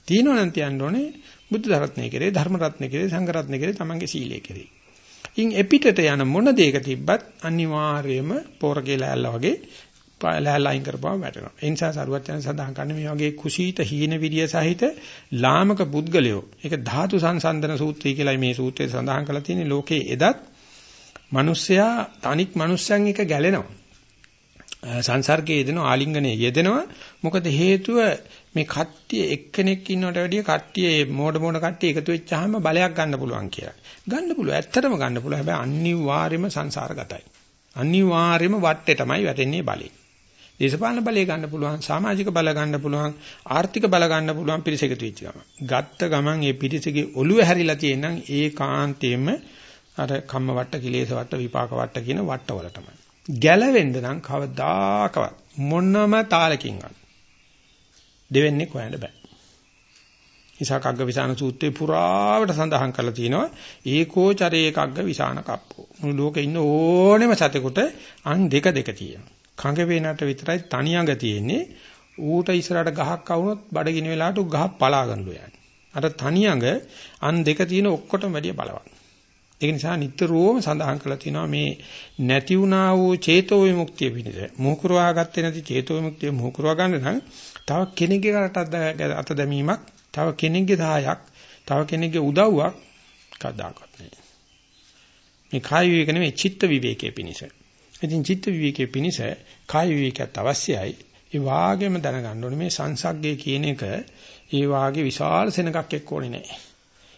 තියනවනම් තියන්න ඕනේ බුද්ධ රත්නය කෙරේ, ධර්ම රත්නය කෙරේ, සංඝ රත්නය කෙරේ, තමන්ගේ සීලය කෙරේ. ඉන් එපිටට යන මොන දෙයක තිබ්බත් අනිවාර්යයෙන්ම පෝර කියලා ඇල්ල වගේ ලෑල්ලයින් කරපුවම වැටෙනවා. ඒ නිසා සරුවත් යන සඳහන් කරන්නේ මේ වගේ කුසීත හීන විරිය සහිත ලාමක පුද්ගලයෝ. ඒක ධාතු සංසන්දන සූත්‍රය කියලා මේ සූත්‍රයේ සඳහන් කරලා තියෙන්නේ ලෝකේ එදත් මිනිස්සයා තනික් මිනිස්සයන් එක ගැලෙනවා. සංසර්ගයේ යෙදෙනවා ආලිංගනයේ යෙදෙනවා. මොකද හේතුව මේ කට්ටිය එක්කෙනෙක් ඉන්නවට වැඩිය කට්ටිය මෝඩ මෝඩ කට්ටිය එකතු වෙච්චාම බලයක් ගන්න පුළුවන් කියලා. ගන්න පුළුවන්. ඇත්තටම ගන්න පුළුවන්. හැබැයි අනිවාර්යයෙන්ම සංසාරගතයි. අනිවාර්යයෙන්ම වටේ තමයි වැටෙන්නේ බලේ. දේශපාලන බලය ගන්න පුළුවන්, සමාජික බල ගන්න පුළුවන්, ආර්ථික බල ගන්න පුළුවන් පිරිස එකතු වෙච්ච ගමන්. ගත්ත ගමන් ඒ පිරිසගේ ඔළුව හැරිලා තියෙනනම් ඒකාන්තයෙන්ම අර කම්ම වට, කිලේශ වට, විපාක වට කියන වටවල තමයි. ගැලවෙන්න නම් කවදාකවත් මොනම තාලකින්වත් දෙවෙන්නේ හොයන්න බෑ. ඉසකග්ග විසාන සූත්‍රයේ පුරාවට සඳහන් කරලා තියෙනවා ඒකෝචරේ කග්ග විසාන කප්පෝ. මුළු ලෝකේ ඉන්න ඕනෙම සතෙකුට අන් දෙක දෙක තියෙනවා. කඟ වේනට විතරයි තනි අඟ තියෙන්නේ. ඌට ඉස්සරහට ගහක් આવුනොත් බඩගිනි වෙලාවට ගහ පලා ගන්නලු යන්නේ. අර තනි අඟ අන් දෙක තියෙන ඔක්කොටම වැඩිය බලවත්. ඒක නිසා නිතරම සඳහන් කරලා තිනවා මේ නැති වුණා වූ චේතෝ විමුක්තිය පිණිස මොහුකුරවා ගත්තේ නැති චේතෝ විමුක්තිය මොහුකුරවා ගන්න නම් තව කෙනෙක්ගේ කරට අත දැමීමක් තව කෙනෙක්ගේ සහායක් තව කෙනෙක්ගේ උදව්වක් කවදාකවත් නැහැ. මේ කාය විවේක නෙමෙයි චිත්ත විවේකයේ පිණිස. ඉතින් චිත්ත විවේකයේ පිණිස කාය විවේකයත් අවශ්‍යයි. ඒ වාගේම දැනගන්න ඕනේ මේ සංසග්ගය කියන එක ඒ වාගේ විශාල සෙනඟක් එක්ක ඕනේ නැහැ.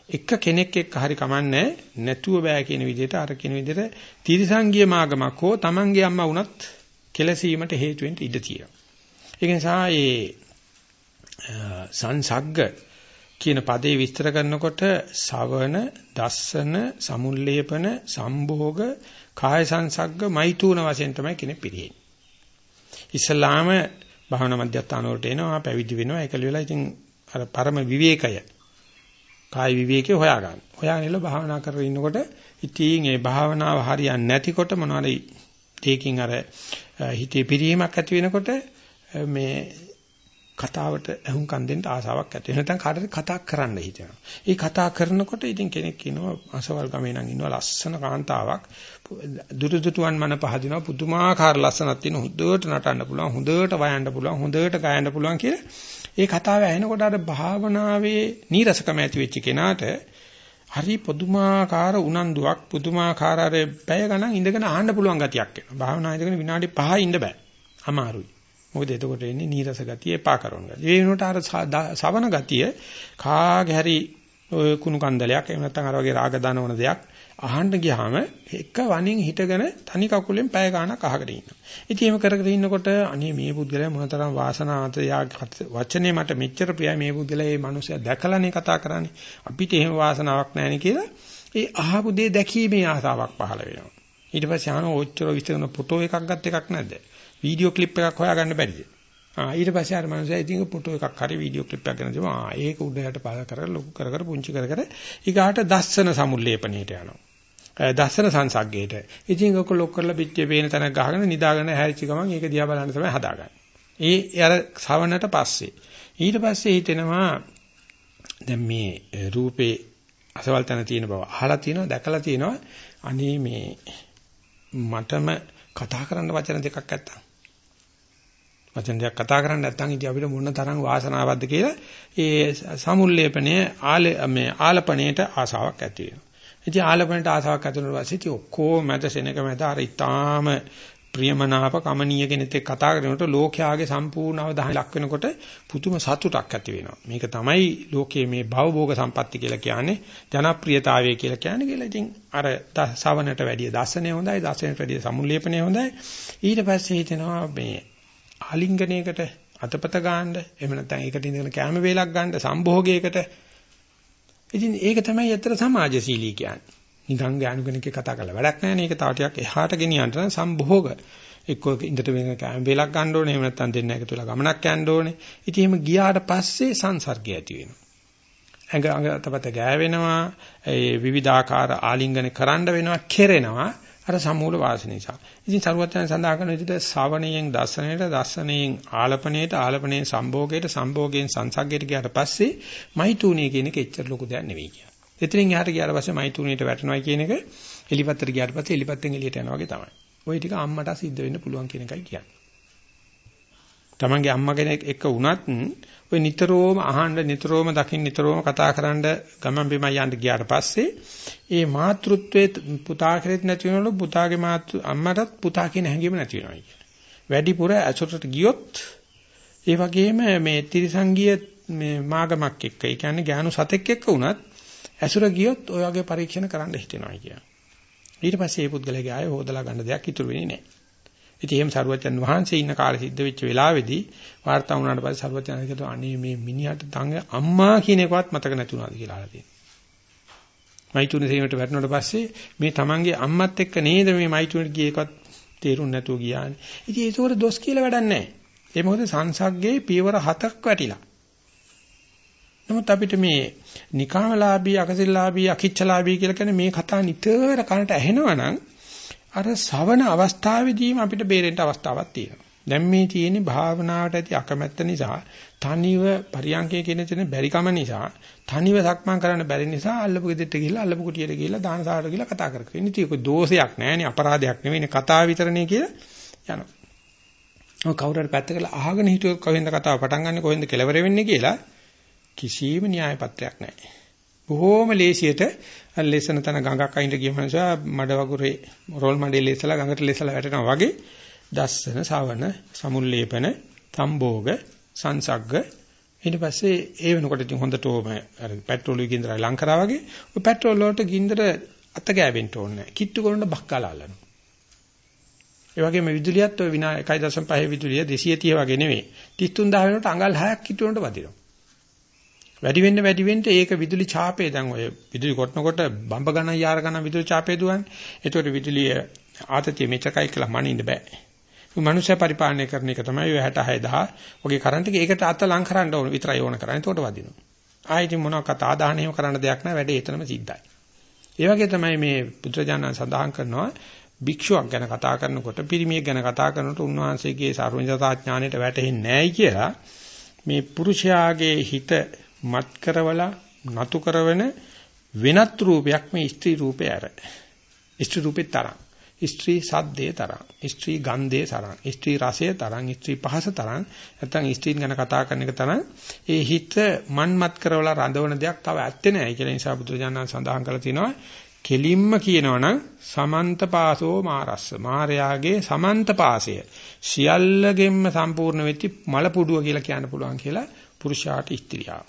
එක කෙනෙක් එක්ක හරි කමන්නේ නැතුව බෑ කියන විදිහට අර කියන විදිහට තිරිසංගිය මාගමක් හෝ Tamange අම්මා වුණත් කෙලසීමට හේතු වෙන්න ඉඩ තියෙනවා. ඒක නිසා මේ සංසග්ග කියන පදේ විස්තර කරනකොට සවන, දස්සන, සමුල්ලේපන, සම්භෝග, කාය සංසග්ග, මෛතුන වශයෙන් තමයි කෙනෙක් පිළිහෙන්නේ. ඉස්ලාම භාවනා මධ්‍යස්ථාන වලට එනවා, පැවිදි වෙනවා, ඒකල වෙලා ඉතින් අර පරම විවේකය කාය විවේකේ හොයාගන්න. හොයාගෙන භාවනා කරගෙන ඉන්නකොට ඉතින් ඒ භාවනාව හරියන්නේ නැතිකොට මොනවාරි තේකින් අර හිතේ පිරීමක් ඇති වෙනකොට මේ කතාවට අහුම්කම් දෙන්න ආසාවක් ඇති වෙනවා. නැත්නම් කාටද කතා කරන්න හිතෙනවා. ඒ කතා කරනකොට ඉතින් කෙනෙක් කියනවා අසවල් ගමේ නම් ඉන්නවා ලස්සන කාන්තාවක්. දුරුදුටුවන් මන පහදිනවා පුදුමාකාර ලස්සනක් තියෙන හොඳට නටන්න පුළුවන්, හොඳට වයන්න පුළුවන්, හොඳට ගයන්න පුළුවන් කියලා. ඒ කතාව ඇහෙනකොට අර භාවනාවේ නීරසකම ඇති වෙච්ච කෙනාට හරි පුදුමාකාර උනන්දුවක් පුදුමාකාර අර පැය ගණන් ඉඳගෙන ආන්න පුළුවන් ගතියක් එනවා. භාවනා ඉඳගෙන විනාඩි 5 ඉන්න බෑ. අමාරුයි. මොකද එතකොට එන්නේ නීරස ගතිය එපා කරන ගතිය. ඒ වෙනුවට අර සවන ගතිය කාගේ හරි ඔය කුණු කන්දලයක් එහෙම නැත්නම් අර වගේ රාග දනවන දෙයක් අහන්න ගියාම එක වණින් හිටගෙන තනි කකුලෙන් පැය ගාණක් අහකට ඉන්නවා. ඉතින් එහෙම කර කර ඉන්නකොට අනේ මේ පුද්ගලයා මොනතරම් වාසනාවන්ත යා වචනේ මට මෙච්චර ප්‍රියයි මේ පුද්ගලයා මේ මිනිස්සයා දැකලානේ කතා කරන්නේ. අපිට එහෙම වාසනාවක් නැහැ කියලා ඒ අහපු දේ දැකීමේ ආසාවක් පහළ වෙනවා. ඊට පස්සේ අහන ඔච්චර විස්තරන ෆොටෝ එකක් ගත් එකක් නැද්ද? වීඩියෝ ක්ලිප් එකක් හොයාගන්න බැරිද? ආ ඊට පස්සේ අර මනුස්සයා ඉතින් ෆොටෝ එකක් හරි වීඩියෝ ක්ලිප් එකක් ගන්න තිබුණා. ආ ඒක උඩ යට පළ කර ලොකු කර කර පුංචි කර කර ඊගාට දස්සන සමුල්ලේපණයට යනවා. දස්සන සංසග්ගයට. ඉතින් ඔක ලොක් කරලා පිටියේ පේන තැනක් ගහගෙන නිදාගෙන හැරිච්ච ගමන් ඒක දිහා බලන්න තමයි හදාගන්නේ. ඒ අර ශවණට පස්සේ ඊට පස්සේ හිතෙනවා දැන් මේ රූපේ අසවල් තැන තියෙන බව අහලා තියෙනවා දැකලා තියෙනවා අනේ මේ මටම කතා කරන්න වචන දෙකක් නැත්තම් වචන දෙකක් කතා කරන්න නැත්නම් ඉතින් අපිට මොන තරම් වාසනාවක්ද කියලා ඒ සමුල්ලේපනයේ ආල මේ ආලපණයට ආසාවක් ඇති වෙනවා. ඉතින් ආලපණයට ආසාවක් ඇති වුණාට පස්සේ ඉතින් ඔක්කොම මැද සෙනක මැද අර ඊටාම ප්‍රියමනාප කමනීය කෙනෙක් එක්ක කතා කරනකොට ලෝකයාගේ සම්පූර්ණ අවධානය ලක් වෙනකොට පුදුම සතුටක් ඇති වෙනවා. මේක තමයි ලෝකයේ මේ භවභෝග සම්පatti කියලා කියන්නේ ජනප්‍රියතාවය කියලා කියන්නේ කියලා. ඉතින් අර සවනට වැඩිය දර්ශනය හොඳයි, දර්ශනයට වැඩිය සමුල්ලේපනය හොඳයි. ඊට පස්සේ හිතෙනවා මේ ආලිංගනයකට අතපත ගන්න එහෙම නැත්නම් ඒකට ඉඳගෙන කැම වේලක් ගන්න සම්භෝගයකට ඉතින් ඒක තමයි ඇත්තට සමාජශීලී කියන්නේ. නිකන් ගෑනු කෙනෙක් කතා කරලා වැඩක් නැහැ නේ. ඒක තව ටිකක් එහාට ගෙනියන්න නම් සම්භෝග. එක්ක ඉඳට වෙන කැම වේලක් ගන්න ඕනේ. එහෙම නැත්නම් දෙන්න එකතු වෙලා ගමනක් යන්න ඕනේ. ඉතින් එහෙම ගියාට පස්සේ සංසර්ගය ඇති වෙනවා. ඇඟ අඟ අතපත ගෑවෙනවා. ඒ විවිධාකාර ආලිංගන කරන්න වෙනවා කෙරෙනවා. අර සමූල වාසන නිසා. ඉතින් සරුවචන සඳහන් කරන විදිහට ශ්‍රවණයෙන් දර්ශනයට, දර්ශනයෙන් ආලපනයට, ආලපනයෙන් සම්භෝගයට, සම්භෝගයෙන් සංසග්ගයට ගියාට පස්සේ මෛතුණිය කියන එක එච්චර ලොකු දෙයක් නෙවෙයි කියලා. එතනින් එහාට ගියාට පස්සේ මෛතුණියට වැටෙනවා කියන එක එලිපත්තට ගියාට පස්සේ එලිපත්තෙන් එළියට යනවා වගේ තමයි. ওই ටික අම්මට සිද්ධ වෙන්න පුළුවන් කියන එකයි කියන්නේ. තමන්ගේ අම්මා කෙනෙක් එක්ක වුණත් ඔය නිතරම අහන්න නිතරම දකින්න නිතරම කතා කරන්න ගමන් බිම යන්න ගියාට පස්සේ ඒ මාතෘත්වයේ පුතා කෙරෙත් නැති වෙනවලු පුතාගේ මාතෘ අම්මටත් පුතා කියන හැඟීම නැති වෙනවා කියන්නේ. වැඩිපුර ඇසුරට ගියොත් ඒ වගේම මේ ත්‍රිසංගීය මේ මාගමක් එක්ක ඒ කියන්නේ ඥානු සතෙක් එක්ක වුණත් ඇසුර ගියොත් ඔය වගේ පරීක්ෂණ කරන්න හිතෙනවා කියන්නේ. ඊට පස්සේ මේ පුද්ගලයාගේ ආය හොදලා ගන්න දෙයක් ඉතුරු වෙන්නේ නැහැ. ඉතින් එහෙම සරුවචන් වහන්සේ ඉන්න කාලේ සිද්ධ වෙච්ච වෙලාවේදී වාර්තා වුණාට පස්සේ සරුවචන් කියනවා අනේ මේ මිනිහට තංග අම්මා කියන එකවත් මතක නැතුණාද කියලා අහලා තියෙනවා. මයිතුනේ සීමට වැටුණාට පස්සේ මේ තමන්ගේ අම්මත් එක්ක නේද මේ මයිතුනේට ගියේ එකවත් තේරුම් නැතුව ගියානේ. ඉතින් ඒකෝර දොස් කියලා වැඩක් නැහැ. ඒ මොකද සංසග්ගේ පියවර හතක් වැටිලා. නමුත් අපිට මේ නිකාමලාභී අකසිරලාභී අකිච්චලාභී කියලා කියන්නේ මේ කතා නිතර කනට ඇහෙනවනම් අර ශවන අවස්ථාවේදීම අපිට බේරෙන්න අවස්ථාවක් තියෙනවා. දැන් මේ තියෙන්නේ භාවනාවට ඇති අකමැත්ත නිසා, තනිව පරියන්කේ කියන තැන බැරිකම නිසා, තනිව සක්මන් කරන්න බැරි නිසා අල්ලපු ගෙදරට ගිහිල්ලා අල්ලපු කුටියට ගිහිල්ලා දානසාරට ගිහිල්ලා කතා කර කර. ඉන්නේ ඒක දෝෂයක් නෑනේ, අපරාධයක් නෙවෙයිනේ කතාව විතරනේ කියලා යනවා. ඔය කවුරු හරි පැත්තකලා අහගෙන හිටියොත් කොහෙන්ද කතාව පටන් ගන්නෙ කොහෙන්ද කෙලවර වෙන්නේ කියලා කිසිම න්‍යාය පත්‍රයක් නැහැ. බොහෝම ලේසියට ලෙසන තන ගඟක් අයින්ට ගිය මනුස්සයා මඩ වගුරේ රෝල් මඩේ ලෙසලා ගඟට ලෙසලා වැටෙනවා වගේ දස්සන සවන සමුල්ලේපන තම්බෝග සංසග්ග ඊට පස්සේ ඒ වෙනකොට ඉතින් හොඳටම අර පෙට්‍රෝල් ගින්දර ලං කරා වගේ ඔය පෙට්‍රෝල් වලට ගින්දර අත ගෑවෙන්න ඕනේ නැහැ. කිට්ටු කරන බක්කාලා අල්ලනවා. ඒ වගේම විදුලියත් ඔය විනා 1.5 විදුලිය 230 වගේ නෙවෙයි. 33000 වෙනකොට අඟල් 6ක් කිට්ටු වලට වදිනවා. වැඩි වෙන්න වැඩි වෙන්න ඒක විදුලි ඡාපේ දැන් ඔය විදුලි කොටනකොට බම්බ ගණන් යාර ගණන් විදුලි ඡාපේ දුවන්නේ. ඒතකොට විදුලිය ආතතිය මෙච්චකයි කියලා මනින්න බෑ. මේ මනුෂ්‍ය පරිපාලනය කරන එක තමයි ඔය 66000 වගේ කරන්ට් එක ඒකට අත ලං කරන්න ඕන විතරයි ඕන කරන්නේ. ඒතකොට වදිනවා. ආයෙත් මොනවාකට ආදාහණයම කරන්න දෙයක් නැහැ වැඩේ එතනම සිද්ධයි. ඒ වගේ තමයි මේ පුත්‍රජානන් සඳහන් කරනවා භික්ෂුවක් ගැන කතා කරනකොට පිරිමියෙක් ගැන කතා කරනකොට උන්වහන්සේගේ සර්වඥතා ඥාණයට වැටෙන්නේ නැහැයි කියලා මේ පුරුෂයාගේ හිත මත් කරවලා නතු කරවන වෙනත් රූපයක් මේ ස්ත්‍රී රූපේ ඇර. ස්ත්‍රී රූපේ තරම්. ස්ත්‍රී සද්දේ තරම්. ස්ත්‍රී ගන්ධේ තරම්. ස්ත්‍රී රසය තරම්. ස්ත්‍රී පහස තරම්. නැත්නම් ස්ත්‍රීන් ගැන කතා කරන එක තරම් ඒ හිත මන්මත් කරවලා රඳවන දෙයක් තව ඇත්තේ නැහැ. කියලා නිසා බුදුරජාණන් සඳහන් කරලා තිනවා කෙලින්ම කියනවනම් සමන්ත පාසෝ මාරස්ස මාර්යාගේ සමන්ත පාසය සියල්ලගෙන්ම සම්පූර්ණ වෙච්ච මල පුඩුව කියලා කියන්න පුළුවන් කියලා පුරුෂයාට ස්ත්‍රියාව.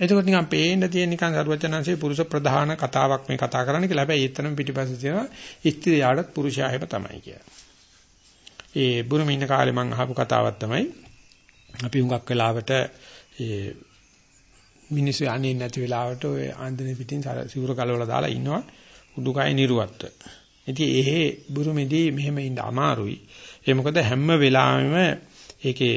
එතකොට නිකන් පේන්න තියෙන නිකන් සරුවචනංශයේ පුරුෂ ප්‍රධාන කතාවක් මේ කතා කරන්නේ කියලා. හැබැයි ඒතරම් පිටිපස්සේ තියෙනවා ස්ත්‍රියාටත් පුරුෂයා හැම තමයි කියලා. ඒ බුරුම ඉන්න කාලේ මම අහපු කතාවක් තමයි අපි හුඟක් වෙලාවට ඒ මිනිස්සු යන්නේ නැති වෙලාවට ඔය ආන්දනේ පිටින් සිවුර කලවල දාලා ඉන්නවා උඩුකය නිරුවත්ව. ඉතින් ඒ බුරුමේදී මෙහෙම ඉන්න අමාරුයි. ඒ මොකද හැම වෙලාවෙම ඒකේ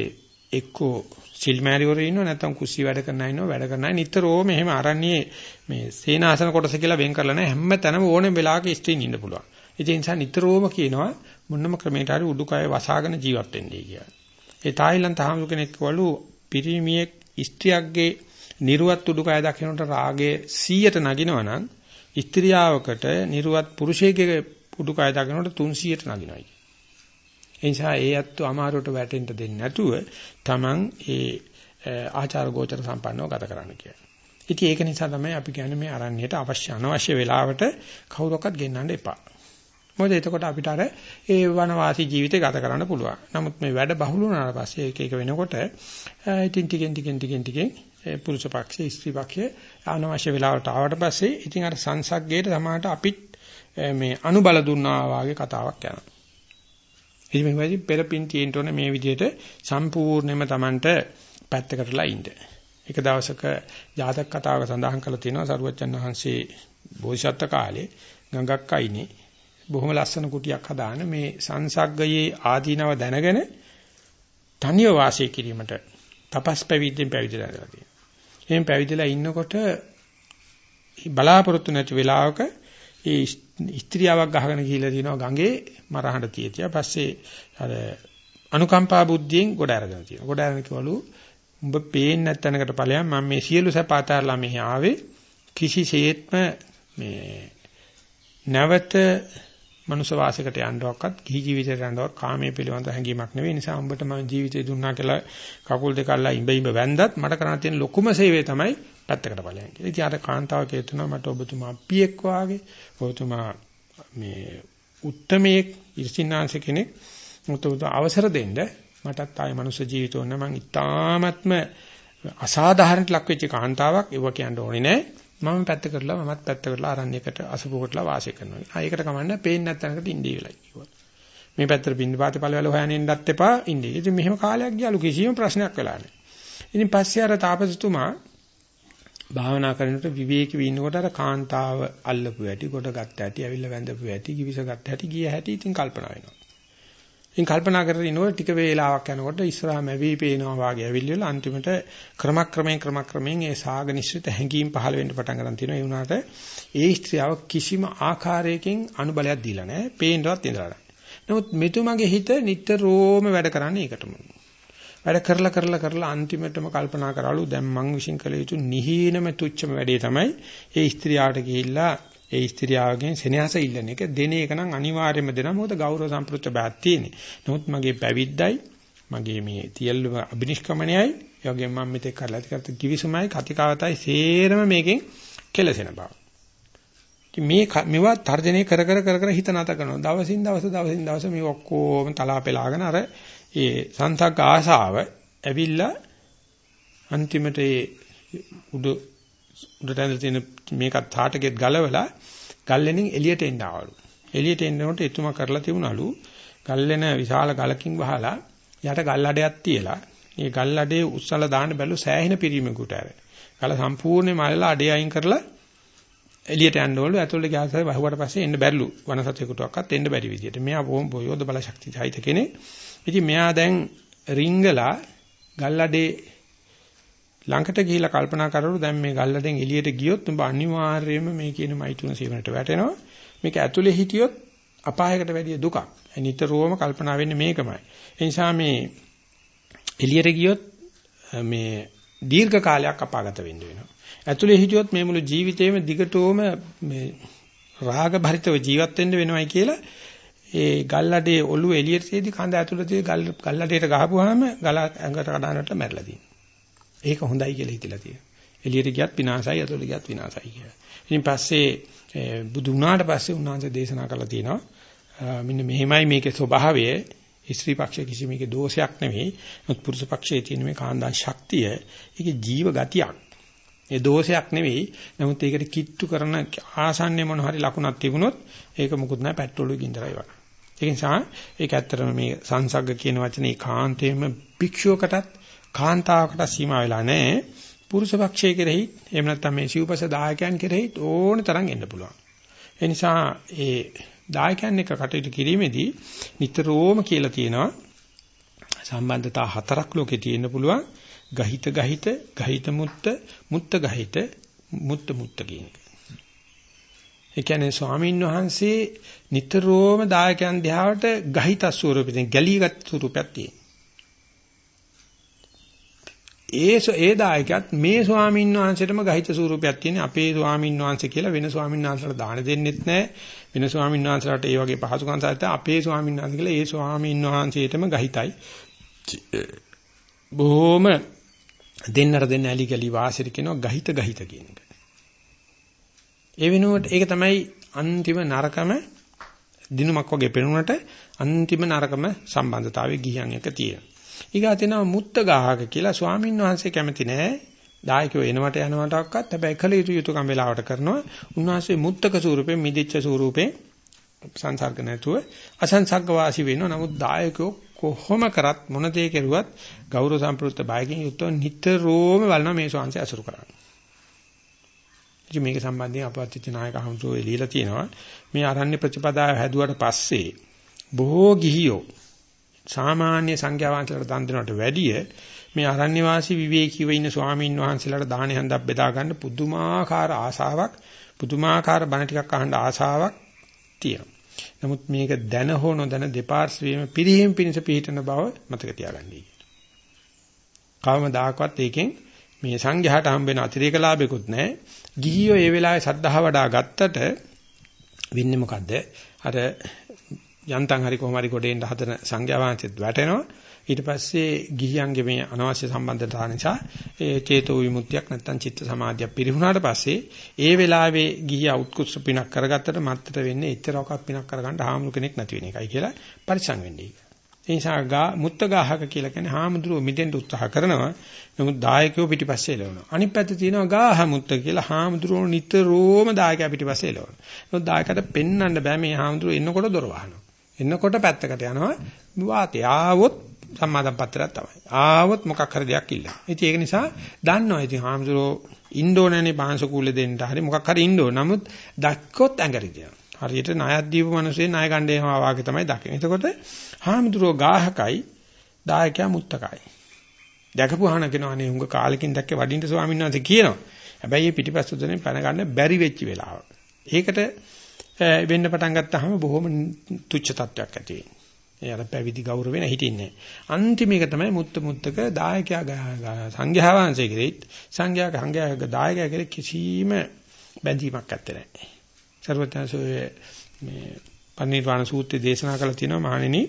එක්කෝ සිල්මෑරිවරු ඉන්නව නැත්නම් කුස්සිය වැඩ කරන අය ඉන්නව වැඩ කරන අය නිතරම එහෙම අරන්නේ මේ සේනාසන කොටස කියලා වෙන් කරලා නැහැ හැම තැනම ඕනෙම වෙලාවක ස්ත්‍රීන් ඉන්න පුළුවන්. ඒ නිසා නිතරම කියනවා මොනම ක්‍රමයකට හරි උඩුකය වසාගෙන ජීවත් වෙන්නයි කියලා. ඒ තායිලන්ත හාමුදුර කෙනෙක් වළු පිරිමියෙක් ස්ත්‍රියක්ගේ නිර්වත් උඩුකය දකිනකොට රාගයේ 100ට නගිනවනම් ස්ත්‍රියාවකට නිර්වත් පුරුෂයෙකුගේ උඩුකය දකිනකොට 300ට නගිනවයි. ඒ නිසා ඒ අත්තු අමාරුවට වැටෙන්න දෙන්නේ නැතුව Taman ඒ ආචාර ගෝචර සම්පන්නව ගත කරන්න කියන්නේ. ඉතින් ඒක නිසා තමයි අපි කියන්නේ මේ අරණ්‍යයට අවශ්‍ය අනවශ්‍ය වෙලාවට කවුරක්වත් ගෙන්නන්න එපා. මොකද එතකොට අපිට අර ඒ වනවාසී ජීවිතය ගත කරන්න පුළුවන්. නමුත් මේ වැඩ බහුල වුණාට පස්සේ එක එක වෙනකොට ඉතින් ටිකෙන් ටිකෙන් ටිකෙන් ටිකෙන් පුරුෂ පක්ෂේ ස්ත්‍රී පක්ෂේ අනවශ්‍ය වෙලාවට ආවට පස්සේ ඉතින් අර සංසග්ගයට සමානට අපිත් මේ අනුබල දුන්නා වාගේ කතාවක් යනවා. ඉතින් මේ වගේ පෙරපින් තියෙන්න ඕනේ මේ විදිහට සම්පූර්ණයෙන්ම Tamanට පැත්තකටලා ඉන්න. එක දවසක ජාතක කතාවක සඳහන් කරලා තියෙනවා සරුවච්චන් වහන්සේ බෝසත්ත්ව කාලේ ගඟක් අයිනේ බොහොම ලස්සන කුටියක් හදාන මේ සංසග්ගයේ ආදීනව දැනගෙන තනිය වාසය කිරීමට තපස් පැවිද්දෙන් පැවිදිලා ඉඳලා තියෙනවා. එහෙන් පැවිදිලා ඉන්නකොට බලාපොරොත්තු නැති වෙලාවක ඒ ස්ත්‍රියාවක් ගහගෙන ගිහිල්ලා තිනවා ගඟේ මරහඬ තියතියා. පස්සේ අර අනුකම්පා බුද්ධියෙන් ගොඩ අරගෙන තියෙනවා. ගොඩ අරගෙන කිවලු උඹ පේන්නේ නැත්නම්කට ඵලයන් මම මේ සියලු සැප අතහැරලා මෙහි ආවේ කිසිසේත්ම මේ නැවත මනුෂ්‍ය වාසයකට යන්නවක්වත් ගිහි ජීවිතයට යන්නවක් කාමයේ පිළිබඳ හැඟීමක් නෙවෙයි නිසා උඹට මම ජීවිතේ දුන්නා කියලා කකුල් දෙක අල්ලා ඉඹ ඉඹ වැන්දත් මට කරන්න තියෙන ලොකුම සේවය තමයි පැත්තකට ඵලයන් කියලා. ඉතින් අර කාන්තාව කියනවා මට ඔබතුමා පියෙක් වාගේ ඔබතුමා මේ උත්තමයේ ඉර්ෂිනාංශ කෙනෙක් මුතුත අවසර දෙන්න මටත් ආයේ මනුෂ්‍ය ජීවිත ඕන මම ඉතාමත්ම අසාධාරණට ලක් වෙච්ච කාන්තාවක් ඒව කියන්න ඕනේ නෑ මම පැත්ත කරලා මමත් පැත්ත කරලා ආරණ්‍යයකට අසපුවකටලා වාසය කරනවා. ආ ඒකට කමන්න පේන්නේ නැත්නම්කට ඉන්නේ වෙලයි කිව්වා. මේ පැත්තට පින්න පාතේ පළවල හොයන්න එන්නත් එපා ඉන්නේ. ඉතින් මෙහෙම කාලයක් ගියලු කිසිම ප්‍රශ්නයක් වෙලා නැහැ. ඉතින් පස්සේ අර තාපසතුමා භාවනා කරනකොට විවේකී වින්නකොට අර කාන්තාව අල්ලපු ඇටි කොට ගත්ත ඇටි ඇවිල්ලා වැඳපු ඇටි කිවිස ගත්ත ඇටි ගිය හැටි ඉතින් කල්පනා වෙනවා. ඉතින් කල්පනා කරගෙන ඉනකොට ටික වේලාවක් යනකොට ඉස්සරහා මැවි පේනවා වාගේ ඇවිල්ලා අන්තිමට ක්‍රමක්‍රමයෙන් ක්‍රමක්‍රමයෙන් ඒ සාග නිශ්චිත හැඟීම් පහළ වෙන්න පටන් ගන්න තියෙනවා. ඒ වුණාට ඒ ස්ත්‍රියව කිසිම ආකාරයකින් අනුබලයක් දීලා නැහැ. පේන්නවත් ඉඳලා නැහැ. නමුත් මෙතුමගේ හිත නිතරම වැඩ කරන්නේ ඒකටම. වැඩ කරලා කරලා කරලා අන්තිමටම කල්පනා කරාලු දැන් මං විශ්ින් කළ යුතු නිහීනම තුච්චම වැඩේ තමයි ඒ ස්ත්‍රියාට ගිහිල්ලා ඒ ස්ත්‍රියාවගෙන් සෙනෙහස ඉල්ලන එක දෙන එක නම් අනිවාර්යයෙන්ම දෙනවා මොකද ගෞරව සම්ප්‍රච බයක් තියෙන්නේ. නමුත් මගේ පැවිද්දයි මගේ මේ තියල්ලම අබිනිෂ්ක්‍මණයයි ඒ වගේම මම මෙතෙක් කරලා තිකරත කිවිසුමයි කතිකාවතයි සේරම මේකෙන් කෙලසෙන බව. මේ මේවා තර්ජනය කර කර කර කර හිත නැත කරනවා. දවසින් දවස දවසින් දවස මේ ඔක්කොම තලා පෙලාගෙන අර ඒ සංසග්ග ආශාව ඇවිල්ලා අන්තිමට ඒ උඩ උඩට ඇඳලා තියෙන මේකත් තාටකෙත් ගලවලා ගල්ලෙනින් එළියට එන්න ආවලු. එළියට එන්නකොට එතුමා කරලා තිබුණලු ගල්ලෙන විශාල ගලකින් වහලා යට ගල්ලඩයක් තියලා ඒ ගල්ලඩේ උස්සලා දාන්න බැලු සෑහෙන පිරිමෙකුට ආර. ගල සම්පූර්ණයෙන් මල්ලා අඩේ අයින් කරලා එළියට යන්න ඕලු. ඇතුළට ගියාසයි වහුවට පස්සේ එන්න බැරිලු. වනසතේකටවත් එන්න බැරි විදියට. මෙයා බොහොම යෝධ බල ශක්තිය සහිත කෙනෙක්. ඉතින් මෙයා දැන් රිංගලා ගල්ලඩේ ළඟට ගිහිලා කල්පනා කරවලු දැන් මේ ගල්ලෙන් එළියට ගියොත් උඹ අනිවාර්යයෙන්ම මේ කියන මෛතුන සීවනට වැටෙනවා. මේක ඇතුලේ හිටියොත් අපායකට වැඩිය දුකක්. නිතරම කල්පනා වෙන්නේ මේකමයි. ඒ නිසා මේ එළියට ගියොත් මේ දීර්ඝ කාලයක් අපාගත වෙන්න වෙනවා. ඇතුලේ හිටියොත් මේ මුළු ජීවිතේම දිගටම මේ රාග භරිතව ජීවත් වෙන්න වෙනවයි කියලා ඒ ගල්ලඩේ ඔළුව එළියට තියදී කඳ ඇතුළත ගල් ගල්ලඩේට ගහපුවාම ගල ඇඟට කඩනට මැරලා තියෙනවා. ඒක හොඳයි කියලා හිතලා තියෙනවා. එළියට ගියත් විනාසයි අතට ගියත් විනාසයි කියලා. ඉතින් පස්සේ බුදු වුණාට පස්සේ උන්වහන්සේ දේශනා කළා තියෙනවා මෙන්න මෙහෙමයි මේකේ ස්වභාවය ස්ත්‍රී පක්ෂයේ කිසි මේකේ දෝෂයක් නෙවෙයි. නමුත් පුරුෂ පක්ෂයේ තියෙන මේ කාන්දා ශක්තිය ඒකේ ජීව ගතියක්. ඒ දෝෂයක් නෙවෙයි. නමුත් ඒකට කිට්ටු කරන ආසන්නේ මොන හරි ලකුණක් තිබුණොත් ඒක මුකුත් නැහැ පෙට්‍රෝල් එකකින් ඉඳලා ඉවරයි. ඒ නිසා ඒක ඇත්තටම මේ සංසග්ග කියන වචනේ කාන්තේම භික්ෂුවකටත් කාන්තාවකට සීමා වෙලා නැහැ. පුරුෂ පක්ෂයේ කෙරෙහි එහෙම නැත්නම් මේ සිව්පස දායකයන් කෙරෙහි ඕන තරම් එන්න පුළුවන්. ඒ නිසා ඒ දායකයන් එක්ක කටයුතු කිරීමේදී නිතරම කියලා තියෙනවා සම්බන්ධතා හතරක් ලෝකේ තියෙන්න පුළුවන්. ගහිත ගහිත, ගහිත මුත්ත, මුත්ත ගහිත, මුත්ත මුත්ත කියන එක. ඒ කියන්නේ ස්වාමීන් වහන්සේ නිතරම දායකයන් දිහාට ගහිත ස්වරූපයෙන් ගැලීගත් ස්වරූපයක් තියෙනවා. ඒ ඒ දායකයත් මේ ස්වාමීන් වහන්සේටම ගහිත ස්වරූපයක් තියෙන අපේ ස්වාමීන් වහන්සේ කියලා වෙන ස්වාමීන් වහන්සේලා දාන දෙන්නෙත් නැහැ වෙන ස්වාමීන් වහන්සේලාට ඒ වගේ පහසුකම් සාහිත්‍ය අපේ ස්වාමීන් වහන්සේ කියලා ඒ ස්වාමීන් වහන්සේටම ගහිතයි බොහොම දෙන්නර දෙන්න ඇලි ගලි වාසිර කියනවා ගහිත ගහිත කියන එක. ඒ වෙනුවට ඒක තමයි අන්තිම නරකම දිනුමක් වගේ පෙනුනට අන්තිම නරකම සම්බන්ධතාවයේ ගියන් එක තියෙනවා. ඊගා තියෙනවා මුත්ත ගාහක කියලා ස්වාමින් වහන්සේ කැමති නෑ. දායකයෝ එනවට යනවටවත් හැබැයි කල යුතු යුතුකම් වෙලාවට කරනවා. උන්වහන්සේ මුත්තක ස්වරූපයෙන් මිදිච්ච ස්වරූපයෙන් සංසර්ග නැතුව අසංසග්ග වාසී වෙනවා. නමුත් දායකයෝ කොහොම කරත් මොන දේ කෙරුවත් ගෞරව සම්ප්‍රයුක්ත බයකින් යුක්තව නිතරම බලනවා මේ ශාංශය අසුරු කරන්නේ. ඉතින් මේක සම්බන්ධයෙන් අපවත්ච නායක හමුසෝ එළියලා තියෙනවා. මේ ආරණ්‍ය ප්‍රතිපදාව හැදුවට පස්සේ බොහෝ ගිහියෝ සාමාන්‍ය සංඝයා වහන්සේලාට දන් දෙනවට වැඩිය මේ අරණ්‍ය වාසී විවේකීව ඉන්න ස්වාමීන් වහන්සේලාට දාන හඳක් බෙදා ගන්න පුදුමාකාර ආසාවක් පුදුමාකාර බණ ටිකක් අහන්න ආසාවක් තියෙනවා. නමුත් මේක දැන හෝ නොදැන දෙපාර්ශ්වයේම පිරිහීම් පිණිස පිහිටන බව මතක තියාගන්නයි. කවමදාකවත් ඒකෙන් මේ සංඝයාට හම්බ වෙන අතිරේක ලාභයක්වත් නැහැ. ගිහියෝ ඒ වෙලාවේ සද්ධා වඩා ගත්තට වෙන්නේ මොකද්ද? අර යන්තම් හරි කොහොම හරි ගොඩේන්න හදන සංඝයා වහන්සේත් වැටෙනවා. ඊට පස්සේ ගිහියන්ගේ මේ අනවශ්‍ය සම්බන්ධතාව නිසා ඒ චේතෝ විමුක්තියක් නැත්තම් චිත්ත සමාධියක් පිරිහුණාට පස්සේ ඒ වෙලාවේ ගිහියා උත්කෘෂ්ඨ පිනක් කරගත්තට මත්තට වෙන්නේ එච්චරවක් පිනක් කරගන්න හාමුදුර කෙනෙක් නැති වෙන එකයි කියලා පරිසං වෙන්නේ. ඒ නිසා ගා මුත්ත ගාහක කියලා කියන්නේ හාමුදුරුවෝ මිදෙන්න උත්සාහ කරනවා. නමුත් දායකයෝ පිටිපස්සේ එළවනවා. අනිත් පැත්තේ තියෙනවා ගාහ මුත්ත කියලා හාමුදුරුවෝ නිතරම දායකයා පිටිපස්සේ එළවනවා. නමුත් දායකට පෙන්වන්න බෑ මේ හාමුදුරුවෝ එන්නකොට දොර වහනවා. එන්නකොට පැත්තකට යනවා. වාතය ආවොත් සම්මාදම් පත්‍රයක් තමයි. ආවොත් මොකක් හරි දෙයක් ඉල්ල. ඉතින් ඒක නිසා දන්නවා ඉතින් හාමුදුරුවෝ ඉන්ඩෝනේනේ පාංශ කූලේ දෙන්න හරි මොකක් හරි ඉන්ඩෝ. නමුත් දැක්කොත් ඇඟරි දෙනවා. හරියට ණයක් දීපු මිනිස්සේ ණය ගණ්ඩේම වාගේ තමයි දකින්නේ. එතකොට හාමුදුරුවෝ ගාහකයි දායකයා මුත්තකයි. දැකපුවාන කෙනා අනේ උංග කාලෙකින් දැක්කේ වඩින්න ස්වාමීන් වහන්සේ කියනවා. හැබැයි මේ පිටිපස්ස උදෙනේ පැන ගන්න බැරි වෙච්ච වෙලාව. ඒකට වෙන්න පටන් ගත්තාම බොහොම තුච්ච තත්වයක් ඇති වෙනවා. ඒ අර පැවිදි ගෞරවෙ නැහිටින්නේ. අන්තිම එක තමයි මුත්ත මුත්තක දායකයා සංඝයා වහන්සේ කෙරෙහිත් සංඝයා සංඝයා දායකයා කෙරෙහි කිසිම බැඳීමක් නැත්තේ නෑ. සර්වඥාසෝයේ මේ පරිනිර්වාණ සූත්‍රය දේශනා කළා තියෙනවා මහණෙනි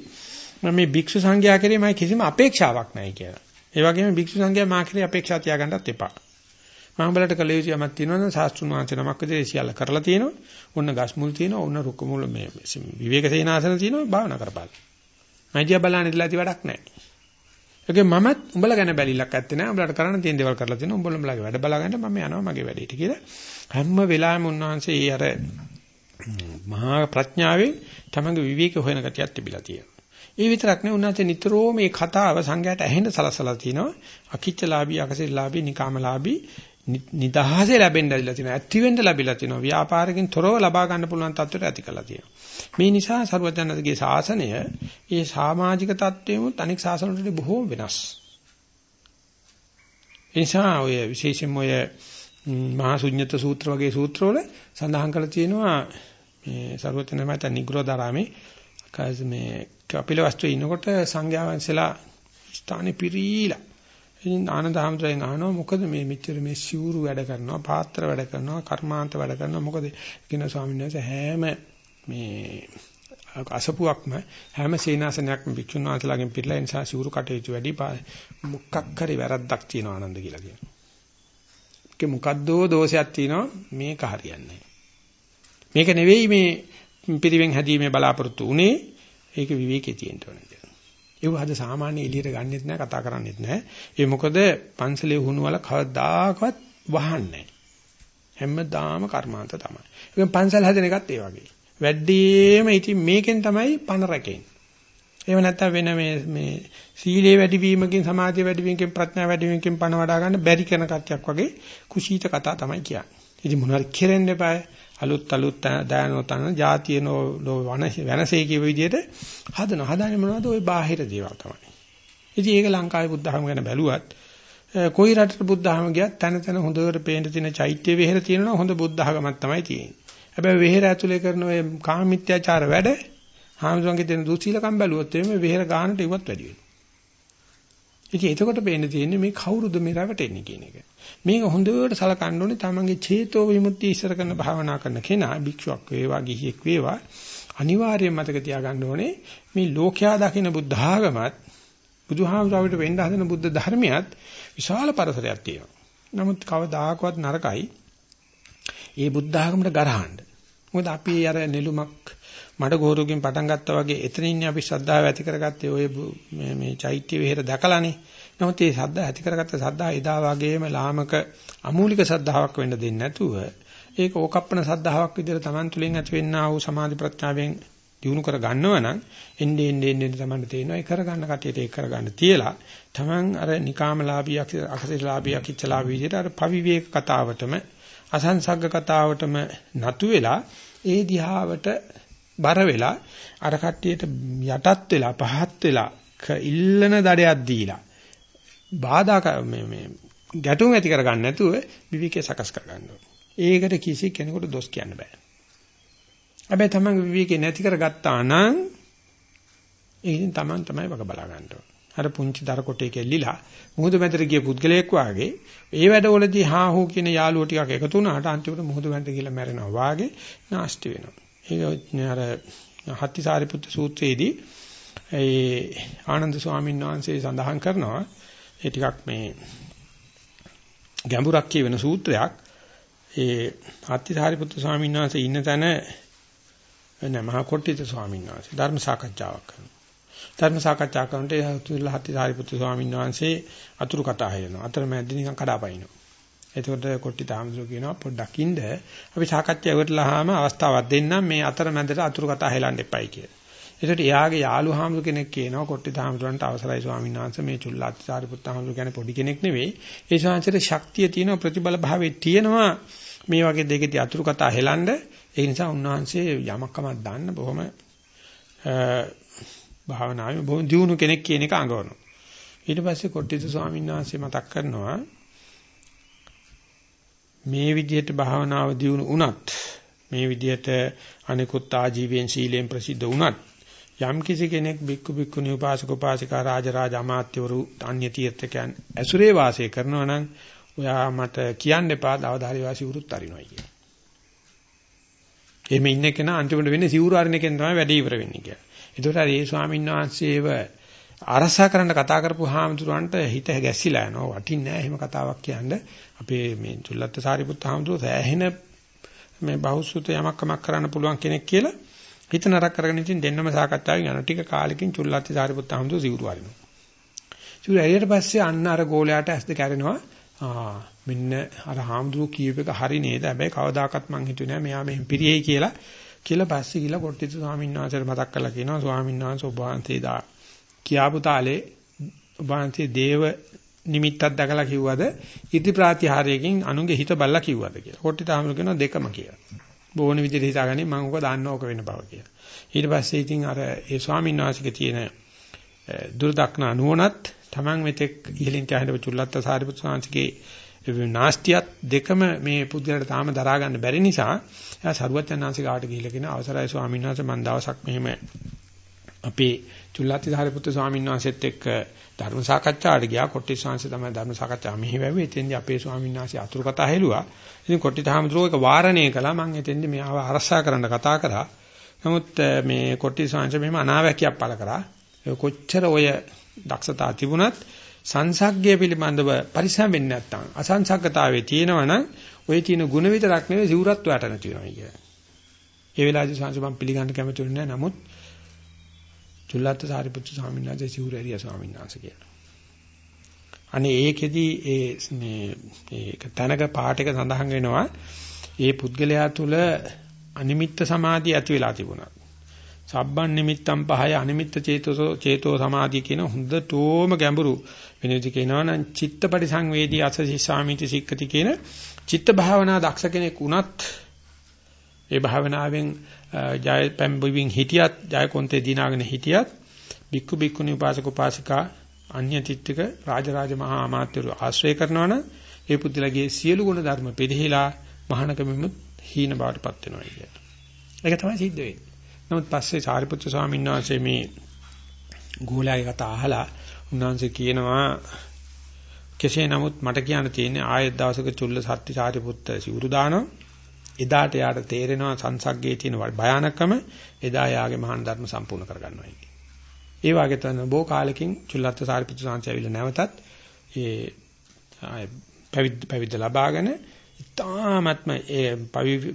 මම මේ භික්ෂු සංඝයා කෙරෙහි මම කිසිම අපේක්ෂාවක් නැහැ කියලා. ඒ වගේම භික්ෂු සංඝයා මා කෙරෙහි අපේක්ෂා තියාගන්නත් එපා. මම බලට කළ යුතු යමක් තියෙනවා නම් සාස්ත්‍රුණ වංශ නමක් විදිහට සියල්ල කරලා තියෙනවා. ඔන්න ගස් මුල් තියෙනවා, ඔන්න රුක්ක මුල් මේ විවේක සේනාසන තියෙනවා, භාවනා කරපාල. මයිදියා බලන්න ඉඳලා ඇති වැඩක් නැහැ. ඒකේ මමත් උඹලා ගැන බැලිලක් ඇත්තේ නැහැ. උඹලට කරන්න තියෙන දේවල් කරලා තියෙනවා. උඹලමලාගේ වැඩ බලාගන්න මම යනවා මගේ වැඩේට කියලා. හැම වෙලාවෙම උන්වහන්සේ ඒ අර මහා ප්‍රඥාවෙන් තමගේ විවේක හොයන ගතියක් තිබිලා තියෙනවා. ඒ විතරක් නෙවෙයි උන්වහන්සේ නිතරම මේ කතාව සංඝයාට ඇහෙන්න සලසලා තිනවා. අකිච්චලාභී, අකසෙල්ලාභී, නිකාමලාභී නිදහසේ ලැබෙන්න ලැබිලා තියෙනවා. ඇති වෙන්න ලැබිලා තියෙනවා. ව්‍යාපාරකින් තොරව ලබා ගන්න පුළුවන් තත්ත්වයට ඇති කළා තියෙනවා. මේ නිසා සරුවචනන්දගේ ශාසනය ඒ සමාජික තත්ත්වෙමුත් අනෙක් ශාසන වලට බොහෝ වෙනස්. ඒ නිසා ඔය විශේෂයෙන්ම ඔය මහා ශුන්්‍යත සූත්‍ර වගේ සූත්‍රවල සඳහන් කරලා තියෙනවා මේ සරුවචන මත නිග්‍රෝධාරාමේ කයිස් මේ කපිලවස්තුවේ ඉනකොට සංඝයා වහන්සේලා ස්ථානේ පිරීලා. ඉතින් ආනන්ද හැමදෙයන් අහනවා මොකද මේ මෙච්චර මේ සිවුරු වැඩ කරනවා පාත්‍ර වැඩ කරනවා කර්මාන්ත වැඩ කරනවා? මොකද? කියන ස්වාමීන් වහන්සේ හැම මේ අසපුවක්ම හැම සේනාසනයක්ම භික්ෂුන් වහන්සේලාගෙන් පිටලා ඒ නිසා සිවුරු කටයුතු වැඩි. මොකක් හරි වැරද්දක් තියෙනවා ආනන්ද කියලා කියනවා. ඒක මොකද්දෝ දෝෂයක් තියෙනවා. මේක හරියන්නේ මේක නෙවෙයි මේ පිරිවෙන් හැදීමේ බලාපොරොත්තු උනේ ඒක විවේකයේ තියෙන්න ඕනේ. ඒව අද සාමාන්‍ය එළියට ගන්නෙත් නැහැ කතා කරන්නෙත් නැහැ. ඒ මොකද පන්සලේ වුණු වල කවදාකවත් වහන්නේ හැමදාම කර්මාන්ත තමයි. ඒක පන්සල් හැදෙන එකත් ඒ වගේ. වැඩිම ඉතින් මේකෙන් තමයි පණ රැකෙන්නේ. එහෙම නැත්නම් වෙන මේ මේ සීලේ වැඩිවීමකින් සමාධිය වැඩිවීමකින් ප්‍රඥා වැඩිවීමකින් පණ වඩා ගන්න බැරි කරන කතියක් වගේ කුසීත කතා තමයි කියන්නේ. ඉතින් මොනවාරි කෙරෙන්න එපායි. අලුත් අලුත් දානෝ තන જાතියනෝ වෙනසේ කියව විදිහට හදන හදන්නේ මොනවද ওই බාහිර දේවල් තමයි. ඉතින් ඒක ලංකාවේ බුද්ධ ධර්ම ගැන බැලුවත් කොයි රටට බුද්ධ ධර්ම ගියත් තන තන හොඳට පේන තියෙන චෛත්‍ය විහෙර තියෙනවා හොඳ බුද්ධ ධර්මයක් තමයි තියෙන්නේ. හැබැයි විහෙර ඇතුලේ කරන ওই කාමීත්‍යාචාර වැඩ හාමුදුරන්ගේ දෙන දුස්සීලකම් බැලුවොත් එimhe විහෙර ගානට ඉවත් වැඩි වෙනවා. ඉතින් එතකොට පේන්න තියෙන්නේ මේ කවුරුද මේ රැවටෙන්නේ කියන එක. මේක හොඳට සලකන්න ඕනේ තමන්ගේ චේතෝ විමුක්තිය ඉස්සර කරන භාවනා කරන කෙනා භික්ෂුවක් වේවා ගිහියෙක් වේවා අනිවාර්යයෙන් මතක තියාගන්න ඕනේ මේ ලෝකයා දකින බුද්ධ ආගමත් බුදුහාමුදුරුවෝ වෙන්න හදන බුද්ධ ධර්මයත් විශාල පරතරයක් තියෙනවා. නමුත් කවදාකවත් නරකයි ඒ බුද්ධ ආගමට ගරහන්න. මොකද අපි අර නෙළුමක් මඩ ගෝරුවකින් පටන් ගත්තා වගේ එතනින් අපි ශ්‍රද්ධාව ඇති කරගත්තේ ඔය මේ මේ චෛත්‍ය විහෙර දැකලානේ. නමුත් මේ ශ්‍රද්ධාව ඇති කරගත්ත ශ්‍රද්ධාව එදා වගේම ලාමක අමූලික ශ්‍රද්ධාවක් වෙන්න දෙන්නේ නැතුව ඒක ඕකප්පන ශ්‍රද්ධාවක් විදිහට Taman තුලින් ඇති වෙන්නා වූ සමාධි ප්‍රඥාවෙන් දිනු කර ගන්නව නම් එන්නේ එන්නේ එන්නේ Taman තේනවා ඒ කරගන්න කටියට ඒක කරගන්න තියලා Taman අර නිකාමලාභී අකසලාභී අකිච්චලාභී විදිහට අර පවිවේක කතාවටම අසංසග්ග කතාවටම නතු වෙලා ඒ දිහාවට බර වෙලා අර කට්ටියට යටත් වෙලා පහත් වෙලා ඉල්ලන දඩයක් දීලා බාධා මේ මේ ගැටුම් ඇති කර ගන්න නැතුව විවිකේ සකස් කර ගන්න ඕනේ. ඒකට කිසි කෙනෙකුට දොස් කියන්න බෑ. හැබැයි තමන් විවේකේ නැති කරගත්තා නම් ඒකින් තමන් තමයි වග බලා ගන්න අර පුංචි දර කොටේ කෙල්ලිලා මුහුද මැදට ගිය පුද්ගලයෙක් වාගේ ඒ වැඩවලදී හා හෝ කියන යාළුවෝ ටිකක් එකතු වුණාට අන්තිමට මුහුද මැදට ගිහලා මැරෙනවා වාගේ නාස්ති වෙනවා. ඒක අර හත්තිසාරිපුත්තු සූත්‍රයේදී ඒ ආනන්ද ස්වාමීන් වහන්සේ සඳහන් කරනවා ඒ ටිකක් මේ ගැඹුරක් කියවෙන සූත්‍රයක් ඒ හත්තිසාරිපුත්තු ස්වාමීන් වහන්සේ ඉන්න තැන නෑ මහා කොට්ටිත ස්වාමීන් වහන්සේ ධර්ම සාකච්ඡාවක් කරනවා. ධර්ම සාකච්ඡා කරනකොට ඒ තුල්ලා හත්තිසාරිපුත්තු ස්වාමීන් වහන්සේ අතුරු කතා හේනවා. අතරමැද්ද නිකන් කඩාපනිනවා. එතකොට කොට්ටිත ආමතුරු කියනවා පොඩ්ඩක් ඉන්න අපි සාකච්ඡා ඉවරලාම අවස්ථාවක් දෙන්නම් මේ අතරමැදට අතුරු කතා හෙලන්න එපයි කියලා. ඒකට එයාගේ යාළු හාමුදුර කෙනෙක් කියනවා කොට්ටි හාමුදුරන්ට අවසරයි ස්වාමීන් වහන්සේ මේ චුල්ලාත් සාරිපුත්ත හාමුදුර කියන්නේ පොඩි කෙනෙක් නෙවෙයි. ඒ ශාන්සරේ ශක්තිය තියෙනවා ප්‍රතිබල භාවයේ තියෙනවා මේ වගේ දෙකදී අතුරු කතා හෙලන්න. ඒ නිසා උන්වහන්සේ යමක්කමක් දාන්න බොහොම භාවනාවේ බොහොම දියුණු කෙනෙක් කියන එක අඟවනවා. ඊට පස්සේ කොට්ටිත ස්වාමීන් වහන්සේ මතක් කරනවා මේ විදිහට භාවනාව දියුණු වුණත් මේ විදිහට අනිකුත් ආජීවයෙන් සීලෙන් ප්‍රසිද්ධ වුණත් යම් කිසි කෙනෙක් බික්කු බික්කුණී උපාසක උපාසිකා රාජ රාජ අමාත්‍යවරු අන්‍ය තීර්ථකයන් ඇසුරේ වාසය කරනවා නම් ඔයා මට කියන්න එපා දවදාරි වාසී වරුත් අරිනවා කිය. එහෙම ඉන්න කෙනා අන්තිමට වෙන්නේ සිවුරු අරින කෙන තමයි වැඩේ ඉවර වෙන්නේ කියලා. ඒකට අර ඒ ස්වාමීන් වහන්සේව අරසා කරන්න කතා කරපු හාමුදුරන්ට හිත ගැසිලා යනවා. වටින්නේ නැහැ එහෙම කතාවක් කියන්නේ. අපේ මේ චුල්ලත්ත සාරිපුත්ත හාමුදුරුවෝ සෑහෙන මේ බහුසුත යමක් කමක් කරන්න පුළුවන් කෙනෙක් කියලා හිත නරක කරගෙන ඉතින් දෙන්නම සාකච්ඡාවෙන් යන ටික කාලෙකින් චුල්ලාති සාරිපුත්ත හමුදු සිවුරු වරිනවා. සිවුරු ඇරියට පස්සේ අන්න අර ගෝලයාට ඇස් දෙක කැරෙනවා. ආ මෙන්න අර හාමුදුරු කියූප එක හරි නේද? හැබැයි කවදාකවත් මං හිතුවේ නෑ මෙයා මෙහෙම පිරියෙයි කියලා. කියලා පස්සේ ගිහලා කොට්ටිතු ස්වාමීන් වහන්සේට මතක් කරලා කියනවා ස්වාමීන් වහන්සේ ඔබ වහන්සේ දා කියාපු තාලේ ඔබ වහන්සේ දේව නිමිත්තක් දැකලා කිව්වද ඉදි ප්‍රාතිහාරයකින් අනුගේ හිත බල්ලා කිව්වද කියලා. කොට්ටිත හාමුදුරු කියනවා දෙකම කියලා. බොහොන විදිහට හිතාගන්නේ මම ඔක දාන්න ඕක වෙන බව කියලා. ඊට පස්සේ ඉතින් අර ඒ ස්වාමීන් වහන්සේගේ තියෙන දුර්දක්න නුවණත් Taman මෙතෙක් ඉහලින් තහඬ චුල්ලත්ත සාරිපුත් ස්වාමීන්ගේ නාස්තියත් දෙකම මේ පුද්ගලයාට තාම දරා ගන්න බැරි නිසා එයා සරුවත්යන්ාංශික ආට ගිහිල්ලා කියන අවසරයි ස්වාමීන් වහන්සේ මම දවසක් මෙහෙම අපේ චුල්ලත්ති සාරිපුත්තු ස්වාමීන් වහන්සේත් එක්ක ධර්ම සාකච්ඡාවට ගියා. කොට්ටිස් වහන්සේ තමයි ධර්ම සාකච්ඡා මෙහි වැව්වේ. එතෙන්දී අපේ ස්වාමීන් වහන්සේ අතුරු කතා හෙළුවා. ඉතින් කොට්ටි තාමතුරෝ එක වාරණය කළා. මම එතෙන්දී මෙයාව අරසා කරන්න කතා කරා. නමුත් මේ කොට්ටි ස්වාමීන් මෙහෙම අනාවැකියක් පළ කරා. කොච්චර ඔය දක්ෂතා තිබුණත් සංසග්ගය පිළිබඳව පරිස්සම් වෙන්නේ නැත්නම් අසංසග්ගතාවයේ තියෙනවනම් ඔය තියෙන ಗುಣ විතරක් නෙවෙයි සිවුරත් වැට නැති වෙනවා කියන්නේ. ඒ වෙලාවේදී සංසි මම පිළිගන්න කැමති වෙන්නේ නැහැ. නමුත් චුල්ලත්ත සාරිපුත්තු ස්වාමීන් වහන්සේ සිවුර ඇරියා ස්වාමීන් වහන්සේ කියලා. අනේ ඒකෙදි ඒ මේ ඒක තනක පාටක සඳහන් වෙනවා ඒ පුද්ගලයා තුල අනිමිත්ත සමාධිය ඇති වෙලා තිබුණා. සබ්බන් නිමිත්තම් පහය අනිමිත්ත චේතෝ චේතෝ සමාධිය කියන හොඳටම ගැඹුරු වෙන විදිහ කියනවා නම් චිත්තපටි සංවේදී අසසි සාමිති සික්කති කියන චිත්ත භාවනා දක්ෂ කෙනෙක් වුණත් ඒ භාවනාවෙන් ජය පෙම්බුවින් හිටියත් ජය කොන්තේ දිනාගෙන හිටියත් බික්කු බික්කුනි උපාසක උපාසිකා අන්‍ය තිත්තික රාජරාජ මහා අමාත්‍යරු ආශ්‍රය කරනවනම් ඒ පුද්ගලගේ සියලු ගුණ ධර්ම පිළිහිලා මහානකමෙමුත් හීන බවටපත් වෙනවා කියන්නේ. ඒක තමයි සිද්ධ වෙන්නේ. නමුත් පස්සේ සාරිපුත්‍ර ස්වාමීන් වහන්සේ මේ ගෝලයාගේ කතා අහලා උන්වහන්සේ කියනවා කෙසේ නමුත් මට කියන්න තියෙන්නේ ආයෙත් දවසක චුල්ල සත්‍ය සාරිපුත්‍ර සිවුරු දානවා. එදාට යාට තේරෙනවා සංසග්ගයේ තියෙන භයානකම එදා යාගේ මහාන ධර්ම සම්පූර්ණ කරගන්නවා කියන්නේ. ඒ වගේ තමයි බොහෝ කාලෙකින් චුල්ලත්ත සාරිපුත්‍ර සාංශය ඇවිල්ලා නැවතත් ඒ පැවිද්ද පැවිද්ද ලබාගෙන ඉතාමත්ම ඒ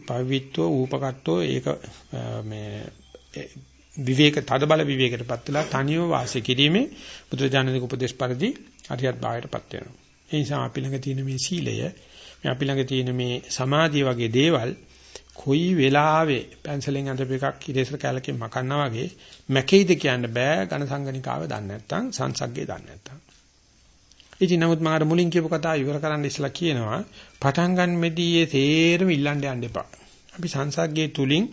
පවිවිත්ව ූපකට්ටෝ ඒක මේ විවේක තදබල විවේකයටපත් වෙලා තනියම වාසය කිරීමේ බුදුරජාණන්ගේ උපදේශ පරිදි අරියත් භාවයටපත් වෙනවා. ඒ නිසා අපි ළඟ තියෙන මේ සීලය, මේ අපි ළඟ තියෙන මේ සමාධිය වගේ දේවල් කොයි වෙලාවෙ පැන්සලෙන් අඳපු එකක් ඉරේසර කැලකින් මකන්නා වගේ මැකෙයිද කියන්න බෑ ඝන සංගණිකාව දන්නේ නැත්නම් සංසග්ගේ දන්නේ නැත්නම්. ඉතින් නමුත් මම අර මුලින් කියපු කතාව ඉවර කරන්න ඉස්සලා කියනවා පටන් ගන්න මෙදී ඒ තේරම ඉල්ලන්න යන්න එපා. අපි සංසග්ගේ තුලින්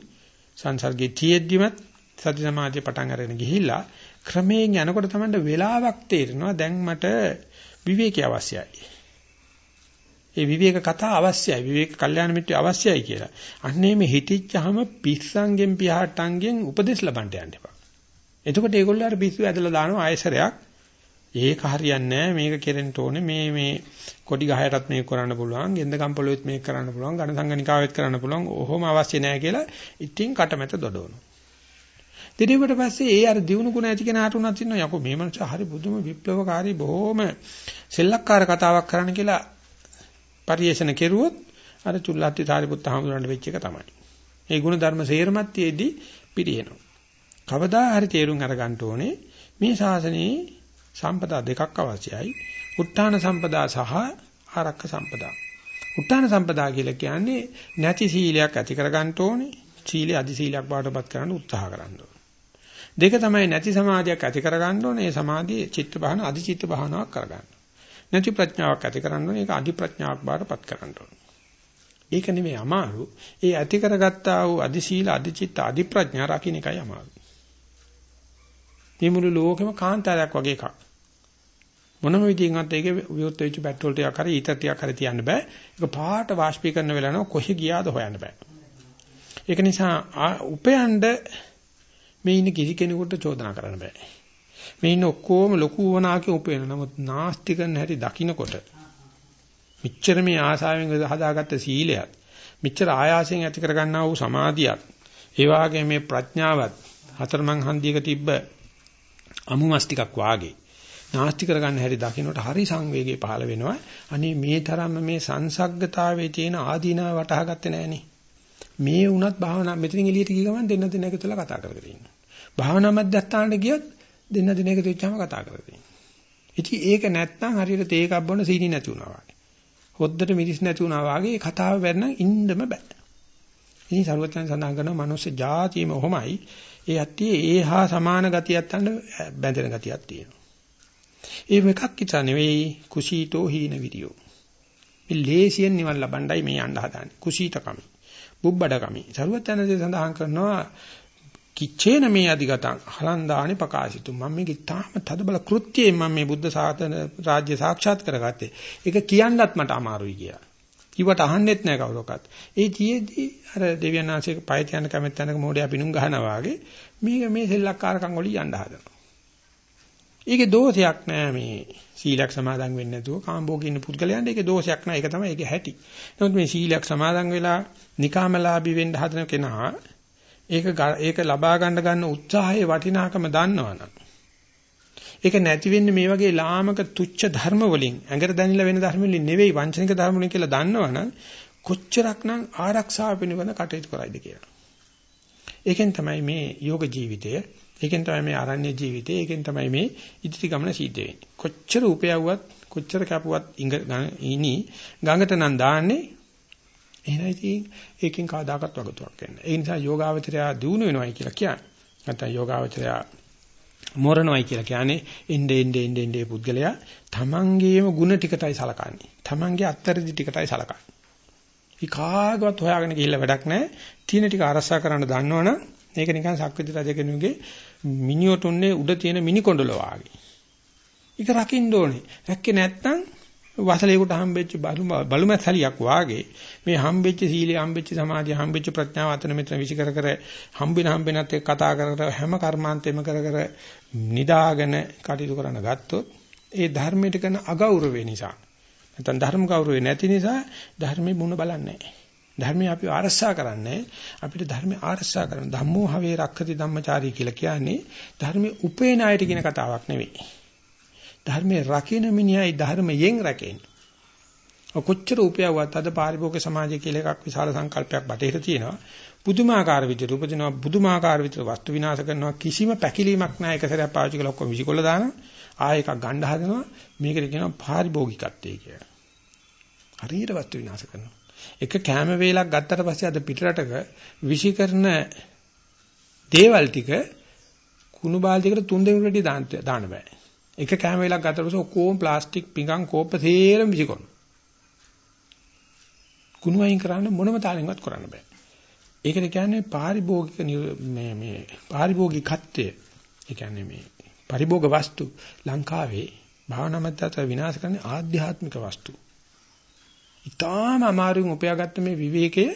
සංසර්ගේ තියෙද්දිමත් සති සමාධිය පටන් අරගෙන ගිහිල්ලා ක්‍රමයෙන් යනකොට තමයි වෙලාවක් තේරෙනවා දැන් මට විවේකී අවශ්‍යයි. ඒ විවේක කතා අවශ්‍යයි. විවේක කල්යාණ මිත්‍ය අවශ්‍යයි කියලා. අන්නේ මේ හිතිච්චාම පිස්සංගෙන් පියාට්ටංගෙන් උපදෙස් ලබන්න යන්න එපා. එතකොට ඒගොල්ලෝ අර පිස්සු ඇදලා දානවා ආයසරයක්. ඒක හරියන්නේ නැහැ. මේක කෙරෙන්න ඕනේ. මේ මේ කොටි ගහයටත් මේක කරන්න පුළුවන්. ගෙන්ද කම්පලුවෙත් මේක කරන්න පුළුවන්. ඝන සංගණිකාවෙත් කරන්න පුළුවන්. ඔහොම අවශ්‍ය නැහැ කියලා ඉතින් කටමැත දොඩවනවා. දිනේකට පස්සේ ඒ අර දිනු ගුණ ඇති කෙනාට උනත් ඉන්නවා යකෝ මේ මනුස්සයා හරි බුදුම විප්ලවකාරී බොහොම සෙල්ලක්කාර කතාවක් කරන්න කියලා පරිේශන කෙරුවොත් අර චුල්ලාත්ති සාරිපුත්ත හාමුදුරන්ට වෙච්ච එක තමයි. ඒ ගුණ ධර්ම සේරමත්යේදී පිළිහෙනවා. කවදා හරි තේරුම් අරගන්න ඕනේ මේ ශාසනයේ සම්පදා දෙකක් අවශ්‍යයි. උත්තාන සම්පදා සහ ආරක්ක සම්පදා. උත්තාන සම්පදා කියලා කියන්නේ නැති සීලයක් ඇති කරගන්න ඕනේ. සීලය අදි සීලයක් බාටපත් කරන්න උත්සාහ කරන්න ඕනේ. දෙක තමයි නැති සමාධියක් ඇති කරගන්න ඕනේ. ඒ සමාධියේ චිත්ත බහන අදි චිත්ත බහනාවක් කරගන්න. නැති ප්‍රඥාවක් ඇති කරන්න ඕනේ. ඒක අදි ප්‍රඥාවක් බාටපත් කරන්න ඕනේ. ඒක නෙමෙයි අමාරු. ඒ ඇති කරගත්තා වූ අදි සීල අදි චිත්ත අදි ප්‍රඥා රකින්න එකයි අමාරු. මේ මුළු ලෝකෙම කාන්තාරයක් වගේ එකක්. මොනම විදිහින්වත් ඒකේ විවුර්ත වෙච්ච පෙට්‍රෝල් ටිකක් හරි ඊතර ටිකක් හරි තියන්න බෑ. ඒක පාට වාෂ්පීකරණ වෙලා නෝ කොහෙ ගියාද හොයන්න බෑ. ඒක නිසා උපයන්න මේ ඉන්න කිසි කෙනෙකුට චෝදනා කරන්න බෑ. මේ ඉන්න ඔක්කොම ලොකු වනාකේ උපයන. නමුත් නාස්ති කරන හැටි දකින්නකොට මෙච්චර මේ ආසාවෙන් හදාගත්ත සීලයක් මෙච්චර ආයාසයෙන් ඇති කරගන්නා වූ සමාධියක් ඒ වාගේ මේ ප්‍රඥාවත් හතරමං හන්දියක තිබ්බ අමුමස් ටිකක් වාගේ නාස්ති කරගන්න හැටි දකින්නට හරි සංවේගය පහළ වෙනවා. අනේ මේ තරම්ම මේ සංසග්ගතාවයේ තියෙන ආදීනාව වටහා ගත්තේ නෑනේ. මේ වුණත් භාවනා මෙතනින් එළියට ගිය ගමන් දෙන්න දෙන එක තුළ කතා කරගෙන ඉන්නවා. භාවනා මධ්‍යස්ථානට ගියොත් දෙන්න දෙන එක දෙච්චාම කතා කරගෙන ඉන්නවා. ඉතින් ඒක නැත්තම් හරියට තේකක් බොන්න සීනි නැති වුණා වගේ. හොද්දට මිරිස් නැති වුණා වගේ කතාව වෙන්න ඉන්නම බෑ. ඉතින් සරුවචන සඳහන් කරනවා මනුස්ස જાතියම ඔහොමයි. ඒ ඇත්තේ ඒහා සමාන ගතියක් තන්න බැඳෙන ගතියක් තියෙනවා. ඒ එකක් විතර නෙවෙයි කුසීතෝ හීන විරියෝ. මේ ලේසියෙන් නිවන් ලබන්නයි මේ යන්න හදාන්නේ. කුසීතකම. බුබ්බඩකමි. සරුවචනසේ සඳහන් කරනවා කිච්චේන මේ අධිගතං හලන්දානි ප්‍රකාශිතු මම මේක තාම තදබල කෘත්‍යයෙන් මම මේ බුද්ධ සාසන රාජ්‍ය සාක්ෂාත් කරගත්තේ. ඒක කියන්නත් මට අමාරුයි කියලා. කිව්වට අහන්නෙත් නෑ කවුරක්වත්. ඒ තියේදී අර දෙවියන්ාංශයක පය තියන කැමැත් තැනක මොඩේ අපිනුම් ගහනවා වගේ මේක මේ සෙල්ලක්කාරකම් වලින් යන්න හදනවා. ඒකේ දෝෂයක් නෑ මේ සීලයක් සමාදන් වෙන්නේ නැතුව කාම්භෝගී ඉන්න පුද්ගලයන්ට ඒකේ දෝෂයක් නෑ ඒක තමයි ඒකේ හැටි. නමුත් මේ සීලයක් සමාදන් වෙලා නිකාමලාභී වෙන්න හදන කෙනා ඒක ඒක ලබා ගන්න ගන්න උත්සාහයේ වටිනාකම දන්නවනම් ඒක නැති වෙන්නේ මේ වගේ ලාමක තුච්ච ධර්ම වලින් ඇඟට දැනිලා වෙන ධර්ම වලින් නෙවෙයි වංචනික ධර්ම වලින් කියලා දන්නවනම් කොච්චරක්නම් ආරක්ෂාව පිණිබඳ කටයුතු කරයිද කියලා. ඒකෙන් තමයි මේ යෝග ජීවිතය ඒකෙන් තමයි මේ ආරණ්‍ය ජීවිතේ, ඒකෙන් තමයි මේ ඉදිරි ගමන සිද්ධ වෙන්නේ. කොච්චර උපයවුවත්, කොච්චර කැපුවත් ඉනි ගඟට නම් දාන්නේ එහෙනම් ඉතින් ඒකෙන් කවදාකවත් වගතුවක් වෙන්නේ. ඒ නිසා යෝගාවචරය දිනු වෙනවයි කියලා කියන්නේ. නැත්නම් යෝගාවචරය මොරණොයි කියලා කියන්නේ එnde ende ende ende පුද්ගලයා තමන්ගේම ಗುಣ ටිකටයි සලකන්නේ. තමන්ගේ අත්තරදි ටිකටයි සලකන්නේ. ඒ කාගවත් හොයාගෙන ගිහිල්ලා වැඩක් නැහැ. තියෙන ටික අරසා කරන්න දන්නවනම් මේක නිකන් සක්විති රජ කෙනෙකුගේ මිනිඔටුන්නේ උඩ තියෙන මිනි කොණ්ඩල වාගේ. ඒක රකින්න ඕනේ. රැක්කේ නැත්නම් වසලේකට හම්බෙච්ච බලුමත් සලියක් වාගේ මේ හම්බෙච්ච සීලය හම්බෙච්ච සමාධිය හම්බෙච්ච ප්‍රඥාව අතන මෙතන විසි කර කර හම්බෙන හම්බෙනත් එක්ක කතා කර කර හැම කර්මාන්තෙම කර කර නිදාගෙන කටයුතු කරන්න ගත්තොත් ඒ ධර්මයට කරන අගෞරවය නිසා නැත්නම් ධර්ම ගෞරවය නැති නිසා ධර්මේ මුණ බලන්නේ නැහැ. ධර්මය අපි ආරක්ෂා කරන්නේ අපිට ධර්මය ආරක්ෂා කරන ධම්මෝ හවේ රක්ඛති ධම්මචාරී කියලා කියන්නේ ධර්මයේ උපේන අයට කියන කතාවක් නෙවෙයි. ධර්මයේ රකින්න මිනිහයි ධර්මයෙන් රැකෙන්නේ. කොච්චර උපයවත් අද පාරිභෝගික සමාජය කියලා එකක් විශාල සංකල්පයක් බටහිර තියෙනවා. පුදුමාකාර විදිහට උපදිනවා පුදුමාකාර විදිහට වස්තු විනාශ කරනවා කිසිම පැකිලීමක් නැහැ එක සැරයක් පාවිච්චි කළා ඔක්කොම විසිකොල්ල දානවා. ආයෙ එකක් ගන්න හදනවා. මේකට කියනවා පාරිභෝගිකත්වය කියලා. හරියට වස්තු විනාශ කරනවා. එක කැම වේලක් ගත්තට පස්සේ අද පිටරටක විෂි කරන දේවල් ටික කුණු බාල්දියකට තුන් දෙනෙකුට වැඩි දාන්න දාන්න බෑ. එක කැම වේලක් ගත්තට පස්සේ ඔක්කොම ප්ලාස්ටික් පිඟන් කෝප්ප තේරම විසි කරනවා. කුණු අයින් කරන්න මොනම තාලෙන්වත් කරන්න බෑ. ඒකට කියන්නේ පාරිභෝගික මේ මේ පාරිභෝගිකත්වය. ඒ කියන්නේ මේ පරිභෝග වස්තු ලංකාවේ භාවනා මධ්‍යස්ථ විනාශ කරන්නේ ආධ්‍යාත්මික වස්තු. ඊටාම අමාරුවෙන් උපයාගත්ත මේ විවේකය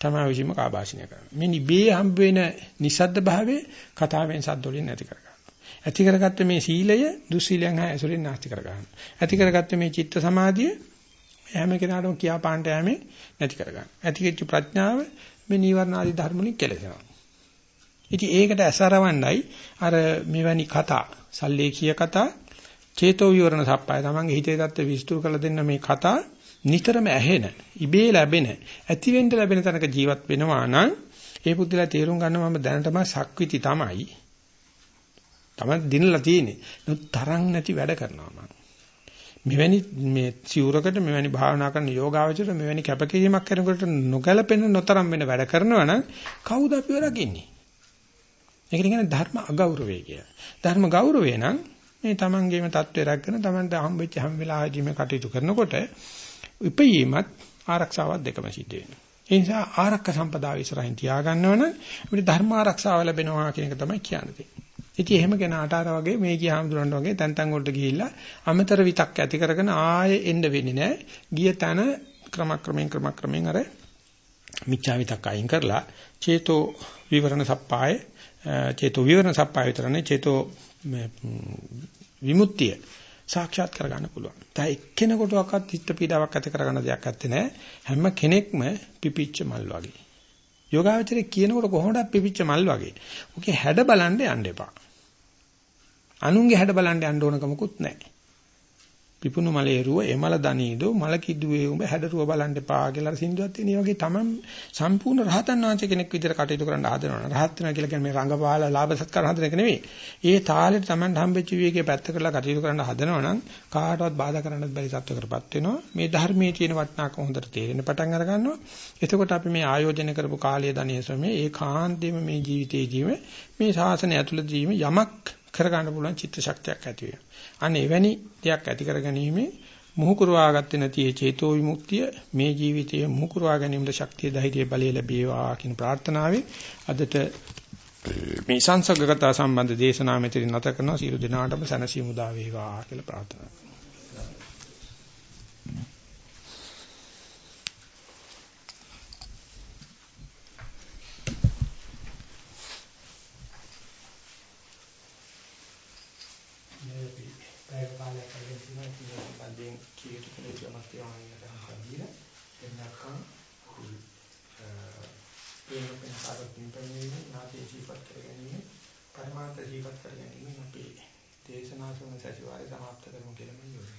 තමයි විසීම කාබාසිනිය කරන්නේ. මේ නිබේ හම්බ වෙන නිසද්ද භාවයේ කතාවෙන් සද්ද වලින් නැති කරගන්න. ඇති කරගත්ත මේ සීලය දුස්සීලයන් හා ඇසුරින් නැති කරගන්න. ඇති කරගත්ත මේ චිත්ත සමාධිය හැම කෙනාටම කියා පාන්ට යෑමේ නැති කරගන්න. ඇතිවෙච්ච ප්‍රඥාව මේ නීවරණ ආදී ධර්ම වලින් කෙලෙසනවා. ඉතින් ඒකට ඇසරවන්නයි අර මෙවැනි කතා, සල්ලේකීය කතා, චේතෝ විවරණ සප්පාය තමන්ගේ හිතේ தත්ත්ව විස්තර කරලා දෙන්න මේ කතා නිතරම ඇහෙන, ඉබේ ලැබෙන, ඇතිවෙන්න ලැබෙන තැනක ජීවත් වෙනවා නම් ඒ පුදුලා තේරුම් ගන්නවා මම දැනටම සක්විති තමයි. තමයි දිනලා තියෙන්නේ. නමුත් තරම් නැති වැඩ කරනවා මම. මෙවැනි මේ සිවුරකට මෙවැනි භාවනා කරන යෝගාවචර මෙවැනි කැපකිරීමක් කරනකොට නොගැලපෙන නොතරම් වෙන වැඩ කරනවා නම් කවුද අපිව රකින්නේ? ඒකට කියන්නේ ධර්ම අගෞරවය කියලා. ධර්ම ගෞරවය නම් මේ තමන්ගේම தත්ත්වය රැකගෙන තමන්ට හම්බෙච්ච හැම වෙලාවෙදීම කටයුතු කරනකොට උපයීමත් ආරක්ෂාවත් දෙකම සිද්ධ වෙනවා. ඒ නිසා ආරක්ක සම්පදාව ඉස්සරහින් තියාගන්නවනම් අපිට ධර්ම ආරක්ෂාව ලැබෙනවා කියන එක තමයි කියන්නේ. ඉතින් එහෙම කෙනාට අර වගේ මේ ගියාමඳුරන්ට වගේ තැන් තැන් වලට ගිහිල්ලා අමතර විතක් ඇති කරගෙන ආයෙ එන්න වෙන්නේ නැහැ. ගිය තැන ක්‍රමක්‍රමයෙන් ක්‍රමක්‍රමයෙන් අර මිච්ඡා විතක් අයින් කරලා චේතෝ විවරණ සප්පාය චේතෝ විවරණ සප්පාය විතරනේ චේතෝ විමුක්තිය සාක්ෂාත් කරගන්න පුළුවන්. දැන් එක්කෙනෙකුටවත් හිත පීඩාවක් ඇති කරගන්න දෙයක් නැත්තේ නෑ. හැම කෙනෙක්ම පිපිච්ච මල් වගේ. යෝගාවචරයේ කියනකොට කොහොමද පිපිච්ච මල් වගේ. ඔකේ හැඩ බලන්න යන්න එපා. අනුන්ගේ හැඩ බලන්න යන්න ඕන කමකුත් නැහැ. පිපුණු මලේ රුව එමල දනීදෝ මල කිදුවේ උඹ හැඩරුව බලන්න එපා කියලා සින්දුවක් තියෙන. ඒ වගේ තමන් සම්පූර්ණ රහතන් වහන්සේ කෙනෙක් විදිහට කටයුතු කරන්න හදනවා. රහත් වෙනවා කියලා කියන්නේ මේ රංගපාල ලාභ සත්කාර හදන එක නෙවෙයි. ඒ තාලෙට තමන් හම්බෙච්ච විවේකයේ පැත්ත කරලා කටයුතු කරන්න හදනවා නම් කාටවත් බාධා කරන්නත් බැරි තත්ත්වයකටපත් වෙනවා. මේ ධර්මයේ තියෙන වටිනාකම හොඳට තේරෙන පටන් අර ගන්නවා. එතකොට අපි මේ ආයෝජනය කරපු කාලය ධනිය ශ්‍රමයේ ඒකාන්තයෙන්ම මේ ජීවිතයේදීම මේ ශාසනය ඇතුළතදීම යමක් කරගන්න පුළුවන් චිත්ත ශක්තියක් ඇති වෙනවා. අන්න එවැනි දෙයක් ඇති කරගැනීමේ මුහුකුරවා ගත්තේ නැති ඒ චේතෝ විමුක්තිය මේ ජීවිතයේ මුහුකුරවා ගැනීමේ ශක්තිය ධෛර්යය බලය ලැබේවා කියන ප්‍රාර්ථනාවෙන් අදට මේ සංසග්ගත සම්බන්ධ දේශනාව මෙතන නැත කරනවා සියලු දෙනාටම සැනසීම උදා වේවා කියලා ප්‍රාර්ථනා කරනවා ජීවත් කර ගැනීම අපි දේශනා කරන සතිವಾರය සමාප්ත කරමු කියලා මම යොදනවා